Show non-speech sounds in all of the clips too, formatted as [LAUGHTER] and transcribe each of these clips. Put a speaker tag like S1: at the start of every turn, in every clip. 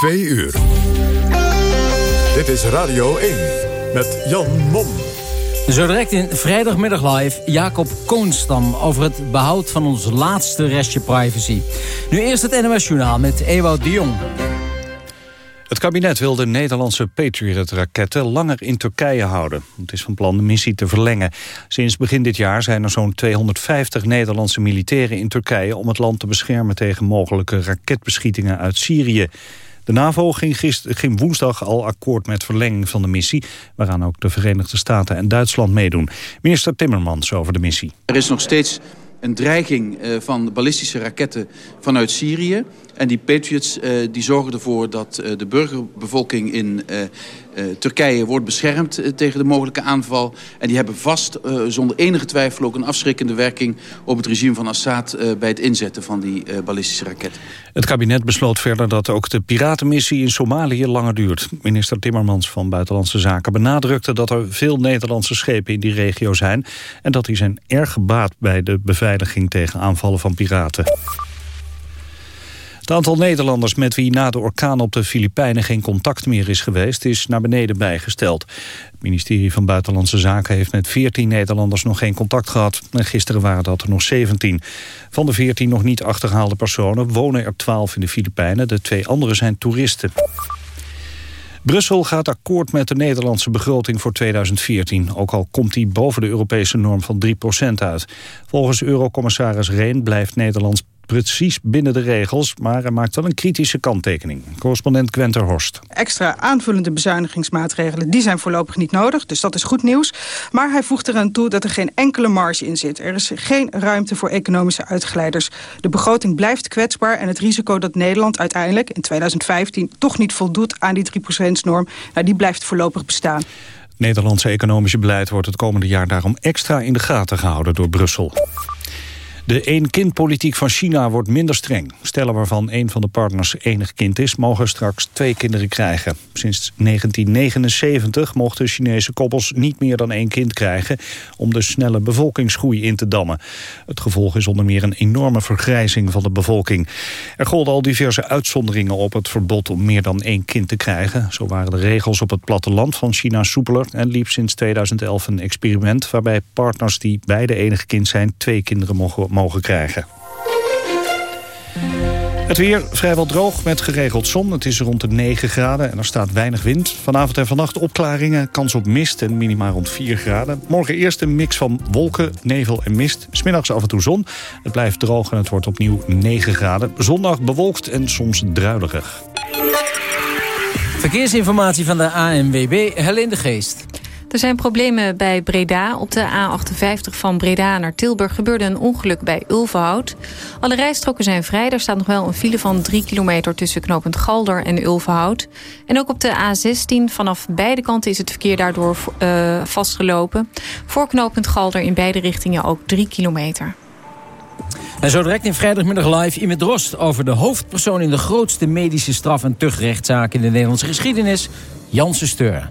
S1: Twee uur. Dit is Radio 1 met Jan Mom.
S2: Zo direct in vrijdagmiddag live Jacob Koonstam over het behoud van ons laatste restje privacy. Nu eerst het NOS Journaal met Ewout de Jong.
S3: Het kabinet wil de Nederlandse Patriot-raketten langer in Turkije houden. Het is van plan de missie te verlengen. Sinds begin dit jaar zijn er zo'n 250 Nederlandse militairen in Turkije... om het land te beschermen tegen mogelijke raketbeschietingen uit Syrië. De NAVO ging, ging woensdag al akkoord met verlenging van de missie... waaraan ook de Verenigde Staten en Duitsland meedoen. Minister Timmermans over de missie.
S4: Er is nog steeds een dreiging eh, van ballistische raketten vanuit Syrië. En die Patriots uh, die zorgen ervoor dat uh, de burgerbevolking in uh, Turkije wordt beschermd tegen de mogelijke aanval. En die hebben vast zonder enige twijfel ook een afschrikkende werking op het regime van Assad bij het inzetten van die ballistische raketten.
S3: Het kabinet besloot verder dat ook de piratenmissie in Somalië langer duurt. Minister Timmermans van Buitenlandse Zaken benadrukte dat er veel Nederlandse schepen in die regio zijn. En dat die zijn erg gebaat bij de beveiliging tegen aanvallen van piraten. Het aantal Nederlanders met wie na de orkaan op de Filipijnen geen contact meer is geweest, is naar beneden bijgesteld. Het ministerie van Buitenlandse Zaken heeft met 14 Nederlanders nog geen contact gehad. En gisteren waren dat er nog 17. Van de 14 nog niet achterhaalde personen wonen er 12 in de Filipijnen. De twee andere zijn toeristen. Brussel gaat akkoord met de Nederlandse begroting voor 2014. Ook al komt die boven de Europese norm van 3% uit. Volgens eurocommissaris Reen blijft Nederlands precies binnen de regels... maar hij maakt wel een kritische kanttekening. Correspondent Gwenter Horst.
S5: Extra aanvullende bezuinigingsmaatregelen die zijn voorlopig niet nodig. Dus dat is goed nieuws. Maar hij voegt eraan toe dat er geen enkele marge in zit. Er is geen ruimte voor economische uitglijders. De begroting blijft kwetsbaar en het risico dat Nederland uiteindelijk... in 2015 toch niet voldoet aan die 3%-norm... Nou, die blijft voorlopig bestaan.
S3: Nederlandse economische beleid wordt het komende jaar daarom extra in de gaten gehouden door Brussel. De één-kind-politiek van China wordt minder streng. Stellen waarvan een van de partners enig kind is... mogen straks twee kinderen krijgen. Sinds 1979 mochten Chinese koppels niet meer dan één kind krijgen... om de snelle bevolkingsgroei in te dammen. Het gevolg is onder meer een enorme vergrijzing van de bevolking. Er golden al diverse uitzonderingen op het verbod om meer dan één kind te krijgen. Zo waren de regels op het platteland van China soepeler... en liep sinds 2011 een experiment waarbij partners die beide enig kind zijn... twee kinderen mogen mogen krijgen. Het weer vrijwel droog met geregeld zon. Het is rond de 9 graden en er staat weinig wind. Vanavond en vannacht opklaringen, kans op mist en minima rond 4 graden. Morgen eerst een mix van wolken, nevel en mist. Smiddags af en toe zon. Het blijft droog en het wordt opnieuw 9 graden. Zondag bewolkt en soms druilerig.
S2: Verkeersinformatie van de ANWB, Helene de Geest.
S6: Er zijn problemen bij Breda. Op de A58 van Breda naar Tilburg gebeurde een ongeluk bij Ulvenhout. Alle rijstroken zijn vrij. Er staat nog wel een file van 3 kilometer tussen knooppunt Galder en Ulvenhout. En ook op de A16 vanaf beide kanten is het verkeer daardoor uh, vastgelopen. Voor knooppunt Galder in beide richtingen ook 3 kilometer.
S2: En zo direct in vrijdagmiddag live met Drost over de hoofdpersoon in de grootste medische straf- en tuchtrechtszaak in de Nederlandse geschiedenis, Janse Steur.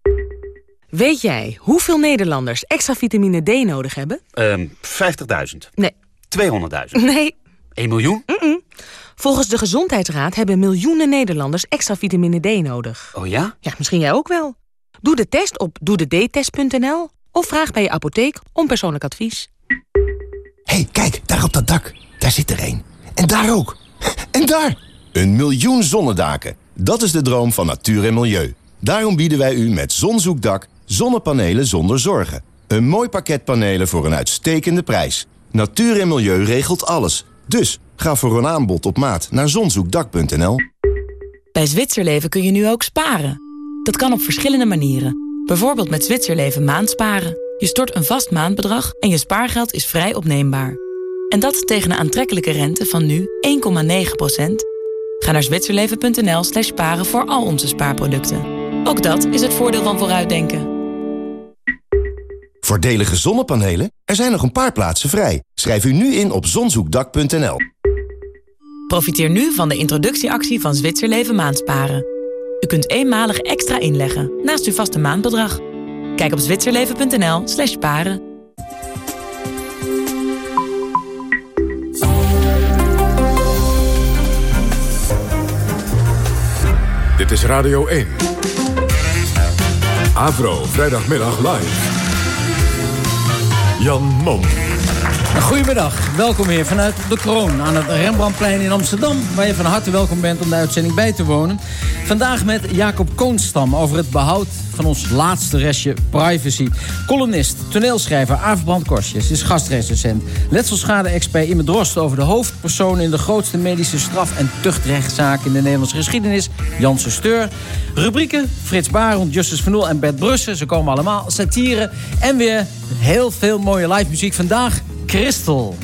S7: Weet jij hoeveel Nederlanders extra vitamine D nodig hebben?
S8: Um, 50.000.
S7: Nee.
S8: 200.000.
S7: Nee.
S8: 1 miljoen?
S7: Mm -mm. Volgens de Gezondheidsraad hebben miljoenen Nederlanders extra vitamine D nodig.
S8: Oh ja?
S7: Ja, misschien jij ook wel. Doe de test op doedetest.nl of vraag bij je apotheek om persoonlijk advies.
S9: hey, kijk, daar op dat dak. Daar zit er één. En daar ook. En daar! Een miljoen zonnedaken. Dat is de droom van natuur en milieu. Daarom bieden wij u met Zonzoekdak zonnepanelen zonder zorgen. Een mooi pakket panelen voor een uitstekende prijs. Natuur en milieu regelt alles. Dus ga voor een aanbod op maat naar zonzoekdak.nl.
S7: Bij Zwitserleven kun je nu ook sparen. Dat kan op verschillende manieren. Bijvoorbeeld met Zwitserleven maandsparen. Je stort een vast maandbedrag en je spaargeld is vrij opneembaar. En dat tegen een aantrekkelijke rente van nu 1,9% Ga naar zwitserleven.nl slash sparen voor al onze spaarproducten. Ook dat is het voordeel van vooruitdenken.
S9: Voordelige zonnepanelen? Er zijn nog een paar plaatsen vrij. Schrijf u nu in op zonzoekdak.nl.
S7: Profiteer nu van de introductieactie van Zwitserleven Maandsparen. U kunt eenmalig extra inleggen naast uw vaste maandbedrag. Kijk op zwitserleven.nl slash paren.
S1: Dit is Radio 1. Avro, vrijdagmiddag live. Jan Mom.
S2: Goedemiddag, welkom weer vanuit De Kroon aan het Rembrandtplein in Amsterdam... waar je van harte welkom bent om de uitzending bij te wonen. Vandaag met Jacob Koonstam over het behoud van ons laatste restje privacy. Columnist, toneelschrijver Aafbrand Korsjes is gastrecensent. Letselschade-expert Imme Drost over de hoofdpersoon... in de grootste medische straf- en tuchtrechtszaak in de Nederlandse geschiedenis... Janse Steur. Rubrieken, Frits Barend, Justus Van en Bert Brussen. Ze komen allemaal, satire en weer heel veel mooie live muziek. Vandaag Crystal.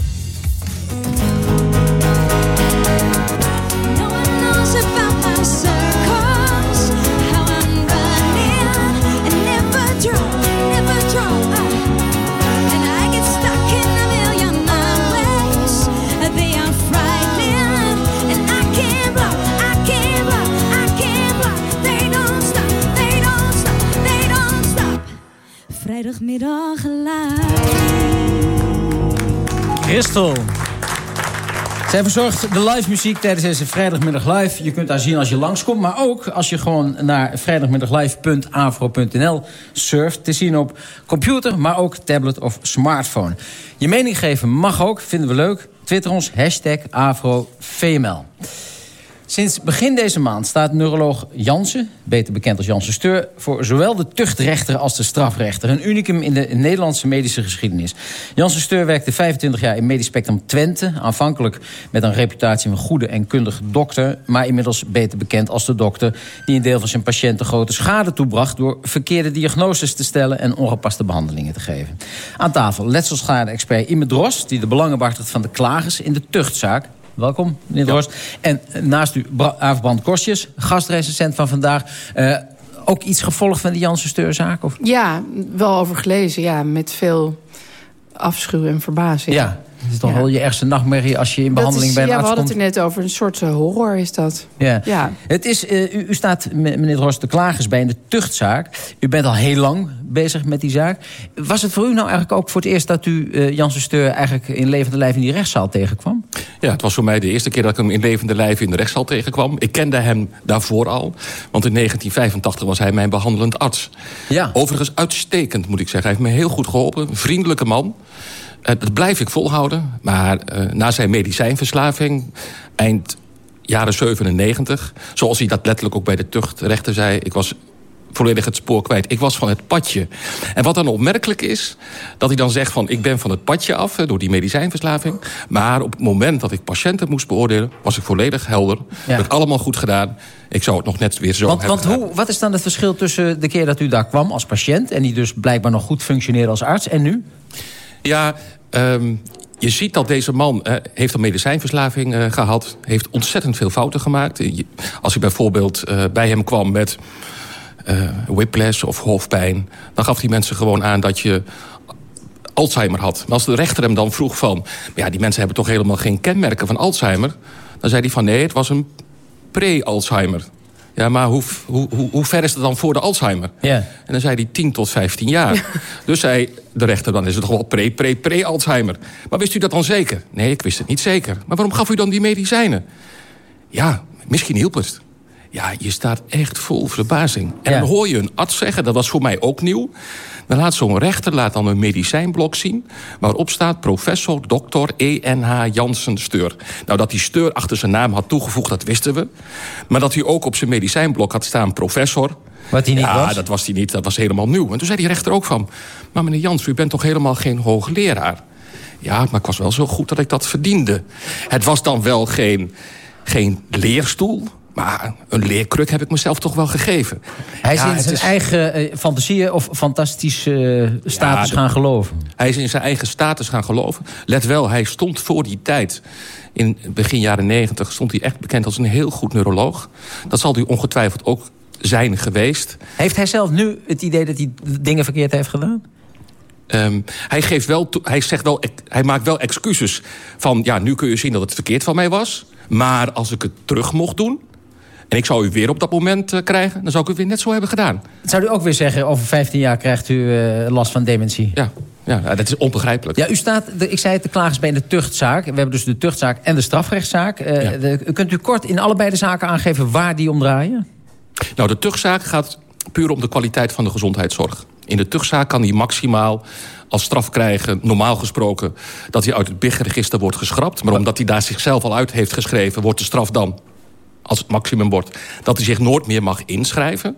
S10: Vrijdagmiddag live.
S2: Christel. Zij verzorgt de live muziek tijdens deze vrijdagmiddag live. Je kunt daar zien als je langskomt. Maar ook als je gewoon naar vrijdagmiddaglive.afro.nl surft. Te zien op computer, maar ook tablet of smartphone. Je mening geven mag ook, vinden we leuk. Twitter ons, hashtag. Sinds begin deze maand staat neuroloog Jansen, beter bekend als Jansen Steur... voor zowel de tuchtrechter als de strafrechter. Een unicum in de Nederlandse medische geschiedenis. Jansen Steur werkte 25 jaar in Medisch Spectrum Twente. Aanvankelijk met een reputatie van goede en kundige dokter... maar inmiddels beter bekend als de dokter... die een deel van zijn patiënten grote schade toebracht... door verkeerde diagnoses te stellen en ongepaste behandelingen te geven. Aan tafel letselschade-expert Ime Drost... die de belangen behartigt van de klagers in de tuchtzaak... Welkom, meneer Drost. En naast u, Aafbrand Kostjes, gastrecensent van vandaag. Uh, ook iets gevolgd van de Janssen Steurzaak? Of?
S11: Ja, wel over gelezen, ja, met veel afschuw en verbazing.
S2: Ja, het is toch wel je ergste nachtmerrie als je in behandeling bent.
S11: Ja, we hadden het er net over. Een soort uh, horror is dat.
S2: Ja. ja. Het is, uh, u, u, staat, meneer Drost, de klagers bij in de tuchtzaak. U bent al heel lang bezig met die zaak. Was het voor u nou eigenlijk ook voor het eerst... dat u uh, Janssen Steur eigenlijk in levende lijf in die rechtszaal tegenkwam?
S12: Ja, het was voor mij de eerste keer dat ik hem in levende lijf in de rechtszaal tegenkwam. Ik kende hem daarvoor al. Want in 1985 was hij mijn behandelend arts.
S2: Ja.
S12: Overigens uitstekend, moet ik zeggen. Hij heeft me heel goed geholpen. Een vriendelijke man. Dat blijf ik volhouden. Maar uh, na zijn medicijnverslaving, eind jaren 97... zoals hij dat letterlijk ook bij de tuchtrechter zei... ik was volledig het spoor kwijt. Ik was van het padje. En wat dan opmerkelijk is, dat hij dan zegt van... ik ben van het padje af door die medicijnverslaving. Maar op het moment dat ik patiënten moest beoordelen... was ik volledig helder. Ja. Heb ik allemaal goed gedaan. Ik zou het nog net weer zo
S2: want,
S12: hebben
S2: Want hoe, wat is dan het verschil tussen de keer dat u daar kwam als patiënt... en die dus blijkbaar nog goed functioneerde als arts, en nu?
S12: Ja, um, je ziet dat deze man uh, heeft een medicijnverslaving uh, gehad. Heeft ontzettend veel fouten gemaakt. Als ik bijvoorbeeld uh, bij hem kwam met whiplash of hoofdpijn... dan gaf die mensen gewoon aan dat je Alzheimer had. Maar als de rechter hem dan vroeg van... ja, die mensen hebben toch helemaal geen kenmerken van Alzheimer... dan zei hij van nee, het was een pre-Alzheimer. Ja, maar hoe, hoe, hoe, hoe, ver is het dan voor de Alzheimer?
S2: Ja.
S12: En dan zei hij 10 tot 15 jaar. dus zei de rechter, dan is het toch wel pre, pre, pre-Alzheimer. Maar wist u dat dan zeker? Nee, ik wist het niet zeker. Maar waarom gaf u dan die medicijnen? Ja, misschien hielp het. Ja, je staat echt vol verbazing. En
S2: Ja.
S12: dan hoor je een arts zeggen, dat was voor mij ook nieuw... dan laat zo'n rechter laat dan een medicijnblok zien... waarop staat professor dokter E.N.H. Jansen Steur. Nou, dat die Steur achter zijn naam had toegevoegd, dat wisten we. Maar dat hij ook op zijn medicijnblok had staan professor...
S2: Wat hij niet
S12: ja,
S2: was?
S12: dat was hij niet. Dat was helemaal nieuw. En toen zei die rechter ook van... maar meneer Jans, u bent toch helemaal geen hoogleraar? Ja, maar ik was wel zo goed dat ik dat verdiende. Het was dan wel geen, geen leerstoel... Maar een leerkruk heb ik mezelf toch wel gegeven.
S2: Hij is
S12: Ja,
S2: in zijn
S12: is-
S2: eigen eh, fantasieën of fantastische eh, status
S12: Ja,
S2: gaan geloven.
S12: Hij is in zijn eigen status gaan geloven. Let wel, hij stond voor die tijd... in begin jaren negentig stond hij echt bekend als een heel goed neuroloog. Dat zal hij ongetwijfeld ook zijn geweest.
S2: Heeft hij zelf nu het idee dat hij dingen verkeerd heeft gedaan?
S12: Ehm, hij, geeft wel hij, zegt wel, hij maakt wel excuses van... ja, nu kun je zien dat het verkeerd van mij was... maar als ik het terug mocht doen... en ik zou u weer op dat moment eh, krijgen... dan zou ik het weer net zo hebben gedaan.
S2: Zou u ook weer zeggen, over 15 jaar krijgt u eh, last van dementie?
S12: Ja, ja, dat is onbegrijpelijk.
S2: Ja, u staat, ik zei het, de klagers bij de tuchtzaak. We hebben dus de tuchtzaak en de strafrechtszaak. Eh, de- kunt u kort in allebei de zaken aangeven waar die om draaien?
S12: Nou, de tuchtzaak gaat puur om de kwaliteit van de gezondheidszorg. In de tuchtzaak kan hij maximaal als straf krijgen, normaal gesproken... dat hij uit het BIG-register wordt geschrapt. Maar omdat hij daar zichzelf al uit heeft geschreven... wordt de straf dan, als het maximum wordt... dat hij zich nooit meer mag inschrijven.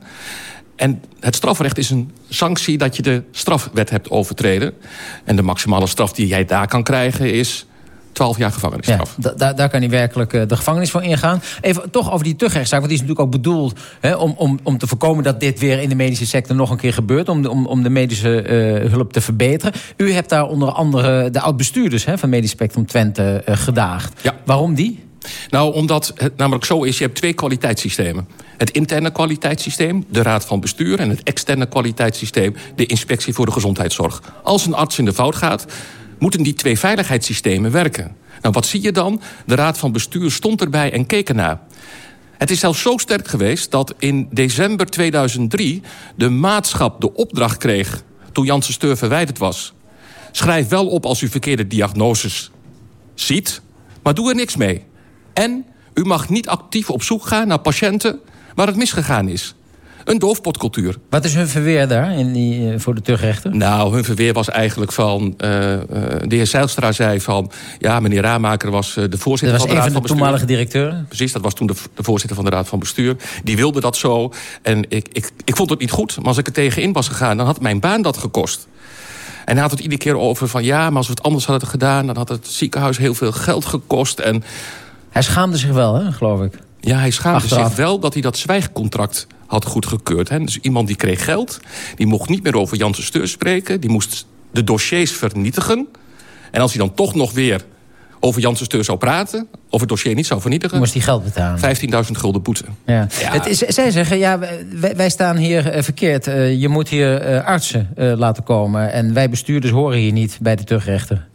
S12: En het strafrecht is een sanctie dat je de strafwet hebt overtreden. En de maximale straf die jij daar kan krijgen is 12 jaar gevangenisstraf.
S2: Da- daar kan hij werkelijk eh, de gevangenis voor ingaan. Even toch over die tuchtrechtszaak, want die is natuurlijk ook bedoeld... Hè, om, om, om te voorkomen dat dit weer in de medische sector nog een keer gebeurt... om, de- om, om de medische eh, hulp te verbeteren. U hebt daar onder andere de oud-bestuurders van Medisch Spectrum Twente eh, gedaagd.
S12: Ja.
S2: Waarom die?
S12: Nou, omdat het namelijk zo is, je hebt twee kwaliteitssystemen. Het interne kwaliteitssysteem, de Raad van Bestuur... en het externe kwaliteitssysteem, de Inspectie voor de Gezondheidszorg. Als een arts in de fout gaat, moeten die twee veiligheidssystemen werken. Nou, wat zie je dan? De Raad van Bestuur stond erbij en keek ernaar. Het is zelfs zo sterk geweest dat in december 2003... de maatschap de opdracht kreeg, toen Janssen Steur verwijderd was... schrijf wel op als u verkeerde diagnoses ziet, maar doe er niks mee. En u mag niet actief op zoek gaan naar patiënten waar het misgegaan is. Een doofpotcultuur.
S2: Wat is hun verweer daar in die, eh, voor de tuchtrechter?
S12: Nou, hun verweer was eigenlijk van... eh, eh, de heer Zijlstra zei van... ja, meneer Raamaker was de voorzitter
S2: Dat was
S12: van de
S2: een
S12: Raad
S2: van
S12: van
S2: de
S12: Bestuur.
S2: toenmalige directeuren.
S12: Precies, dat was toen de, de voorzitter van de Raad van Bestuur. Die wilde dat zo. En ik, ik, ik vond het niet goed. Maar als ik er tegenin was gegaan, dan had mijn baan dat gekost. En hij had het iedere keer over van... ja, maar als we het anders hadden gedaan... dan had het ziekenhuis heel veel geld gekost. En
S2: Hij schaamde zich wel, hè, geloof ik.
S12: ja, hij schaamde
S2: Achteraf.
S12: zich wel dat hij dat zwijgcontract had goedgekeurd. Hè. Dus iemand die kreeg geld, die mocht niet meer over Janssen Steur spreken... die moest de dossiers vernietigen. En als hij dan toch nog weer over Janssen Steur zou praten... of het dossier niet zou vernietigen...
S2: Moest hij geld betalen.
S12: 15.000 gulden boete.
S2: Ja.
S12: Ja.
S2: Het is, zij zeggen, ja, wij, wij staan hier eh, verkeerd. Eh, je moet hier eh, artsen laten komen. En wij bestuurders horen hier niet bij de tuchtrechter.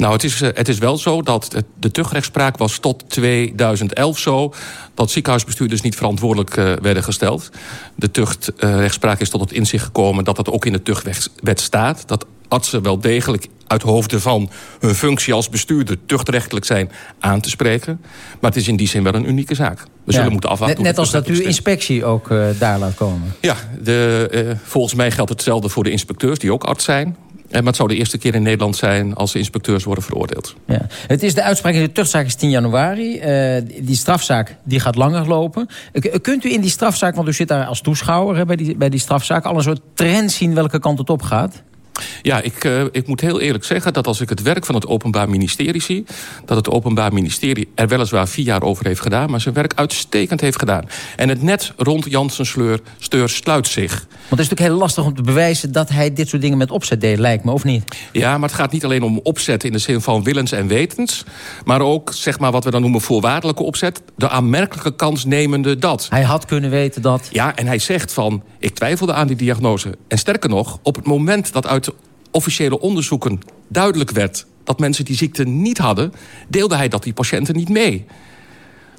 S12: Nou, het is, eh, het is wel zo dat de tuchtrechtspraak was tot 2011 zo... dat ziekenhuisbestuurders niet verantwoordelijk eh, werden gesteld. De tuchtrechtspraak is tot het inzicht gekomen dat dat ook in de tuchtwet staat. Dat artsen wel degelijk uit hoofde van hun functie als bestuurder... tuchtrechtelijk zijn aan te spreken. Maar het is in die zin wel een unieke zaak. We
S2: Ja.
S12: zullen moeten afwachten.
S2: Net, net als dat u inspectie ook eh, daar laat komen.
S12: ja, de, volgens mij geldt hetzelfde voor de inspecteurs die ook arts zijn. Eh, maar het zou de eerste keer in Nederland zijn als de inspecteurs worden veroordeeld.
S2: Ja. Het is de uitspraak in de tuchtzaak is 10 januari. Eh, die strafzaak die gaat langer lopen. Eh, kunt u in die strafzaak, want u zit daar als toeschouwer bij, die, bij die strafzaak... al een soort trend zien welke kant het op gaat?
S12: Ja, ik, eh, ik moet heel eerlijk zeggen dat als ik het werk van het Openbaar Ministerie zie... dat het Openbaar Ministerie er weliswaar vier jaar over heeft gedaan... maar zijn werk uitstekend heeft gedaan. En het net rond Janssen Sleur, Steur sluit zich.
S2: Want het is natuurlijk heel lastig om te bewijzen... dat hij dit soort dingen met opzet deed, lijkt me, of niet?
S12: Ja, maar het gaat niet alleen om opzet in de zin van willens en wetens... maar ook zeg maar, wat we dan noemen voorwaardelijke opzet... de aanmerkelijke kans nemende dat.
S2: Hij had kunnen weten dat...
S12: Ja, en hij zegt van, ik twijfelde aan die diagnose. En sterker nog, op het moment dat uit officiële onderzoeken duidelijk werd... dat mensen die ziekte niet hadden, deelde hij dat die patiënten niet mee.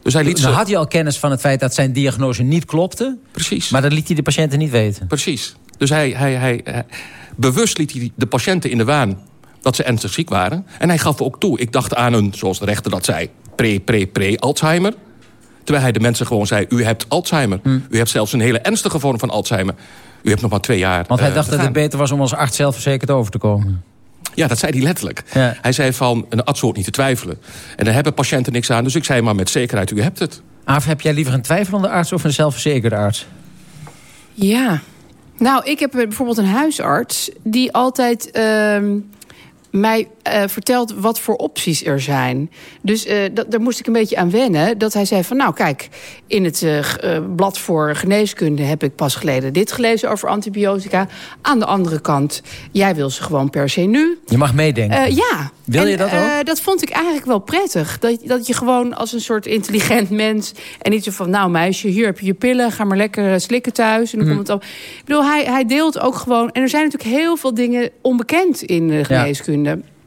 S12: Dus hij liet
S2: Dan
S12: ze...
S2: had hij al kennis van het feit dat zijn diagnose niet klopte.
S12: Precies.
S2: Maar dat liet hij de patiënten niet weten.
S12: Precies. Dus hij, hij, hij, hij- bewust liet hij de patiënten in de waan dat ze ernstig ziek waren. En hij gaf ook toe, ik dacht aan een, zoals de rechter dat zei... pre-pre-pre-Alzheimer. Terwijl hij de mensen gewoon zei, u hebt Alzheimer. U hebt zelfs een hele ernstige vorm van Alzheimer. U hebt nog maar twee jaar
S2: Want hij
S12: eh,
S2: dacht dat het beter was om als arts zelfverzekerd over te komen.
S12: Ja, dat zei hij letterlijk.
S2: Ja.
S12: Hij zei van, een arts hoort niet te twijfelen. En daar hebben patiënten niks aan. Dus ik zei maar met zekerheid, u hebt het.
S2: Aaf, heb jij liever een twijfelende arts of een zelfverzekerde arts?
S11: Ja. Nou, ik heb bijvoorbeeld een huisarts die altijd ehm, mij uh, vertelt wat voor opties er zijn. Dus uh, dat, daar moest ik een beetje aan wennen. Dat hij zei van, nou kijk, in het uh, blad voor geneeskunde... heb ik pas geleden dit gelezen over antibiotica. Aan de andere kant, jij wil ze gewoon per se nu.
S10: Je mag meedenken.
S11: ja.
S10: Wil je dat ook?
S11: dat vond ik eigenlijk wel prettig. Dat, dat je gewoon als een soort intelligent mens... en niet zo van, nou meisje, hier heb je je pillen... ga maar lekker slikken thuis. En dan hm. komt het op. Ik bedoel, hij, hij deelt ook gewoon... en er zijn natuurlijk heel veel dingen onbekend in de geneeskunde. Ja.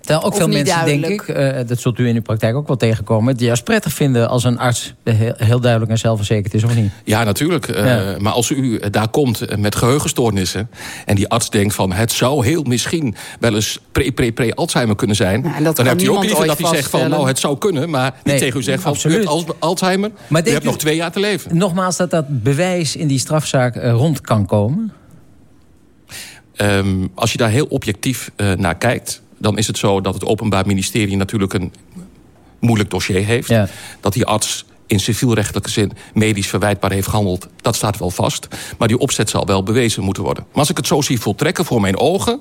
S10: Terwijl ook veel mensen, denk ik, uh, dat zult u in uw praktijk ook wel tegenkomen... die juist prettig vinden als een arts heel, heel duidelijk en zelfverzekerd is, of niet?
S12: Ja, natuurlijk. Uh, ja. Maar als u daar komt met geheugenstoornissen... en die arts denkt van het zou heel misschien wel eens pre-pre-pre-Alzheimer kunnen zijn... Nou, dan hebt u ook liever dat hij zegt van nou het zou kunnen... maar niet nee, tegen u zegt van u hebt Alzheimer, maar u hebt nog twee jaar te leven.
S10: Nogmaals dat dat bewijs in die strafzaak uh, rond kan komen?
S12: Um, als je daar heel objectief naar kijkt dan is het zo dat het Openbaar Ministerie natuurlijk een moeilijk dossier heeft. Dat die arts in civielrechtelijke zin medisch verwijtbaar heeft gehandeld... dat staat wel vast. Maar die opzet zal wel bewezen moeten worden. Maar als ik het zo zie voltrekken voor mijn ogen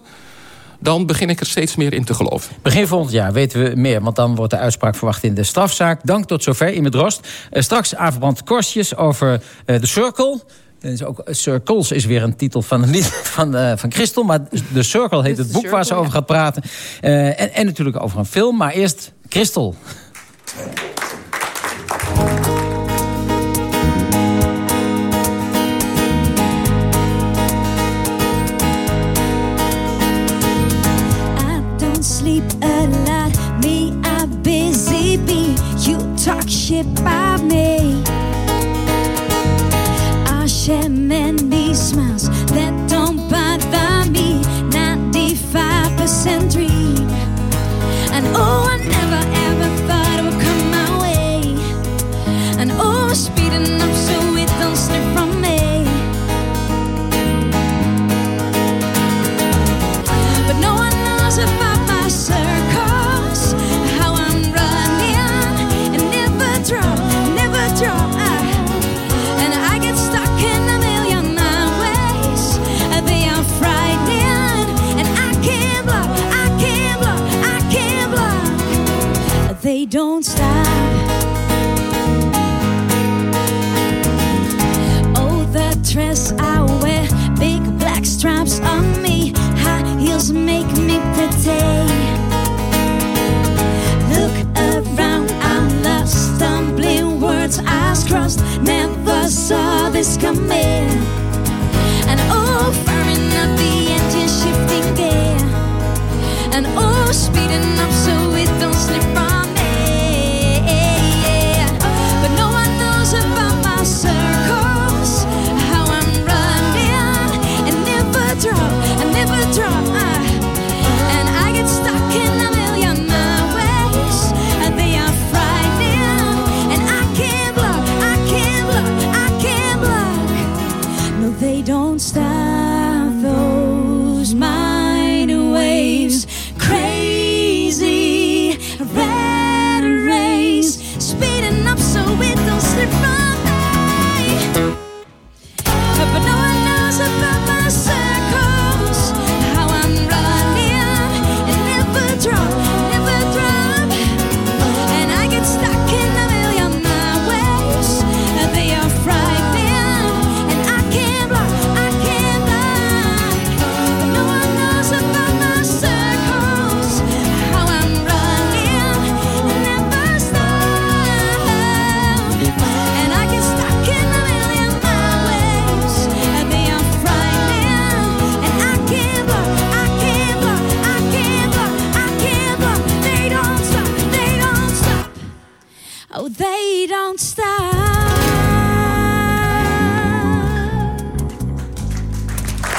S12: dan begin ik er steeds meer in te geloven.
S10: Begin volgend jaar weten we meer, want dan wordt de uitspraak verwacht in de strafzaak. Dank tot zover, Ime Drost. Uh, straks Averbrand Korstjes over uh, de Is ook Circles is weer een titel van een lied van, uh, van Christel. Maar The Circle heet het boek waar ze over gaat praten. Uh, en, en natuurlijk over een film. Maar eerst Christel. sleep a lot. 95% dream. And oh,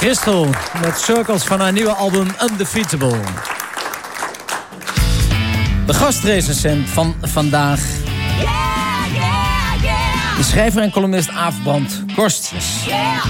S10: Crystal met Circles van haar nieuwe album Undefeatable. De gastrecensent van vandaag. De schrijver en columnist Aafbrand Korstjes.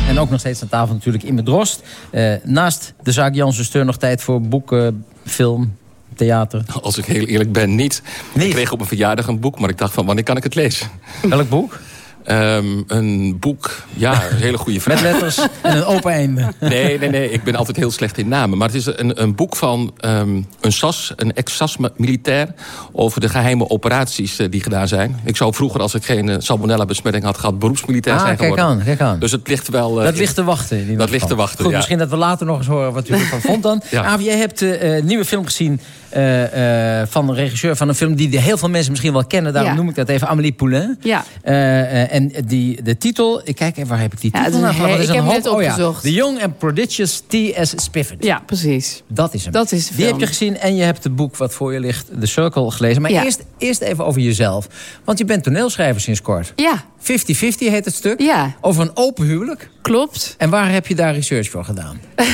S10: En ook nog steeds aan tafel natuurlijk in Drost. Eh, naast de zaak Janssen Steur nog tijd voor boeken, film, theater.
S12: Als ik heel eerlijk ben, niet. Ik kreeg op mijn verjaardag een boek, maar ik dacht van wanneer kan ik het lezen?
S10: Welk boek?
S12: Ehm, een boek, ja, een hele goede vraag.
S2: Met letters en een open einde.
S12: Nee, nee, nee, ik ben altijd heel slecht in namen. Maar het is een, een boek van ehm, een SAS, een ex-SAS-militair... over de geheime operaties eh, die gedaan zijn. Ik zou vroeger, als ik geen uh, salmonella-besmetting had gehad... beroepsmilitair
S2: ah,
S12: zijn
S2: kijk
S12: geworden.
S2: Aan, kijk aan.
S12: Dus het ligt wel...
S2: dat ligt te wachten.
S12: Dat ligt te wachten,
S2: Goed,
S12: ja.
S2: misschien dat we later nog eens horen wat u ervan vond dan.
S12: Ja.
S2: Jij hebt een nieuwe film gezien... Uh, uh, van een regisseur van een film die heel veel mensen misschien wel kennen. Daarom
S11: Ja.
S2: noem ik dat even, Amélie Poulain.
S11: Ja.
S2: Uh, en die, de titel, ik kijk even, waar heb ik die
S11: Ja,
S2: titel
S11: is
S2: nou?
S11: ik heb net
S2: oh ja,
S11: opgezocht.
S2: The Young and Prodigious T.S. Spifford.
S11: Ja, precies.
S2: Dat is hem.
S11: Dat is de
S2: Die heb
S11: film.
S2: je gezien en je hebt het boek wat voor je ligt, The Circle, gelezen. Maar
S11: Ja.
S2: eerst, eerst even over jezelf. Want je bent toneelschrijver sinds kort. 50-50
S11: Ja,
S2: heet het stuk.
S11: Ja.
S2: Over een open huwelijk.
S11: klopt.
S2: En waar heb je daar research voor gedaan? [LAUGHS]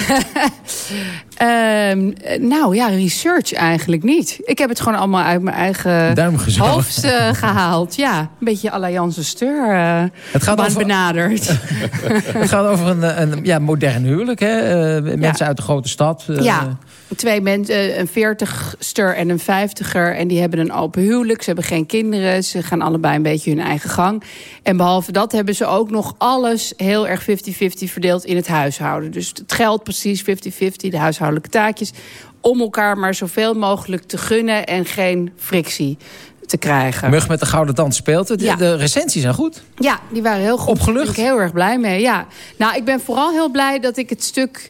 S11: Ehm, eh, nou ja, research eigenlijk niet. Ik heb het gewoon allemaal uit mijn eigen hoofd eh, gehaald. Ja, een beetje Allianz Steur eh
S2: Het gaat over-
S11: benaderd. [LAUGHS]
S2: het gaat over een, een ja, modern huwelijk. Hè? Eh, mensen uit de grote stad.
S11: Ja, twee mensen, een veertigster en een vijftiger. En die hebben een open huwelijk. Ze hebben geen kinderen. Ze gaan allebei een beetje hun eigen gang. En behalve dat hebben ze ook nog alles heel erg 50-50 verdeeld in het huishouden. Dus het geld precies 50-50, de huishoudelijke taakjes. Om elkaar maar zoveel mogelijk te gunnen en geen frictie te krijgen.
S2: Mug met de gouden tand speelt het.
S11: Ja.
S2: De recensies zijn goed.
S11: Ja, die waren heel goed.
S2: Opgelucht?
S11: Daar ben ik heel erg blij mee, ja. Nou, ik ben vooral heel blij dat ik het stuk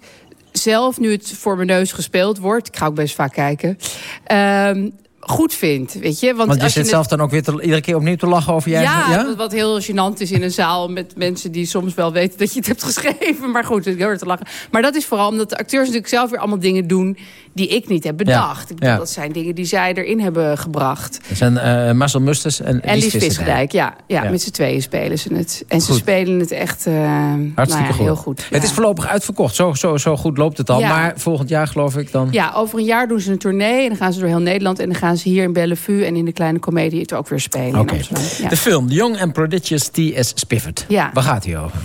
S11: zelf, nu het voor mijn neus gespeeld wordt... ik ga ook best vaak kijken... ehm, goed vind, weet je. Want,
S2: Want je
S11: als
S2: zit zelf dan ook weer te, iedere keer opnieuw te lachen over je
S11: ja,
S2: eigen...
S11: wat- wat heel gênant is in een zaal met mensen die soms wel weten dat je het hebt [LAUGHS] geschreven. Maar goed, ik hoor te lachen. Maar dat is vooral omdat de acteurs natuurlijk zelf weer allemaal dingen doen die ik niet heb bedacht. Ik bedoel,
S2: ja.
S11: dat zijn dingen die zij erin hebben gebracht.
S2: Dat zijn eh Marcel Musters en,
S11: En Lies Visserdijk, ja, ja, met z'n tweeën spelen ze het. En ze spelen het echt eh, nou
S2: Hartstikke goed.
S11: heel goed.
S2: Het is voorlopig uitverkocht. Zo, zo, zo goed loopt het al. Maar volgend jaar geloof ik dan...
S11: Ja, over een jaar doen ze een tournee en dan gaan ze door heel Nederland... en dan gaan ze hier in Bellevue en in de kleine comedie het ook weer spelen. In. Ja.
S2: De film Young and Prodigious T.S. Spifford.
S11: Ja.
S2: Waar gaat hij over?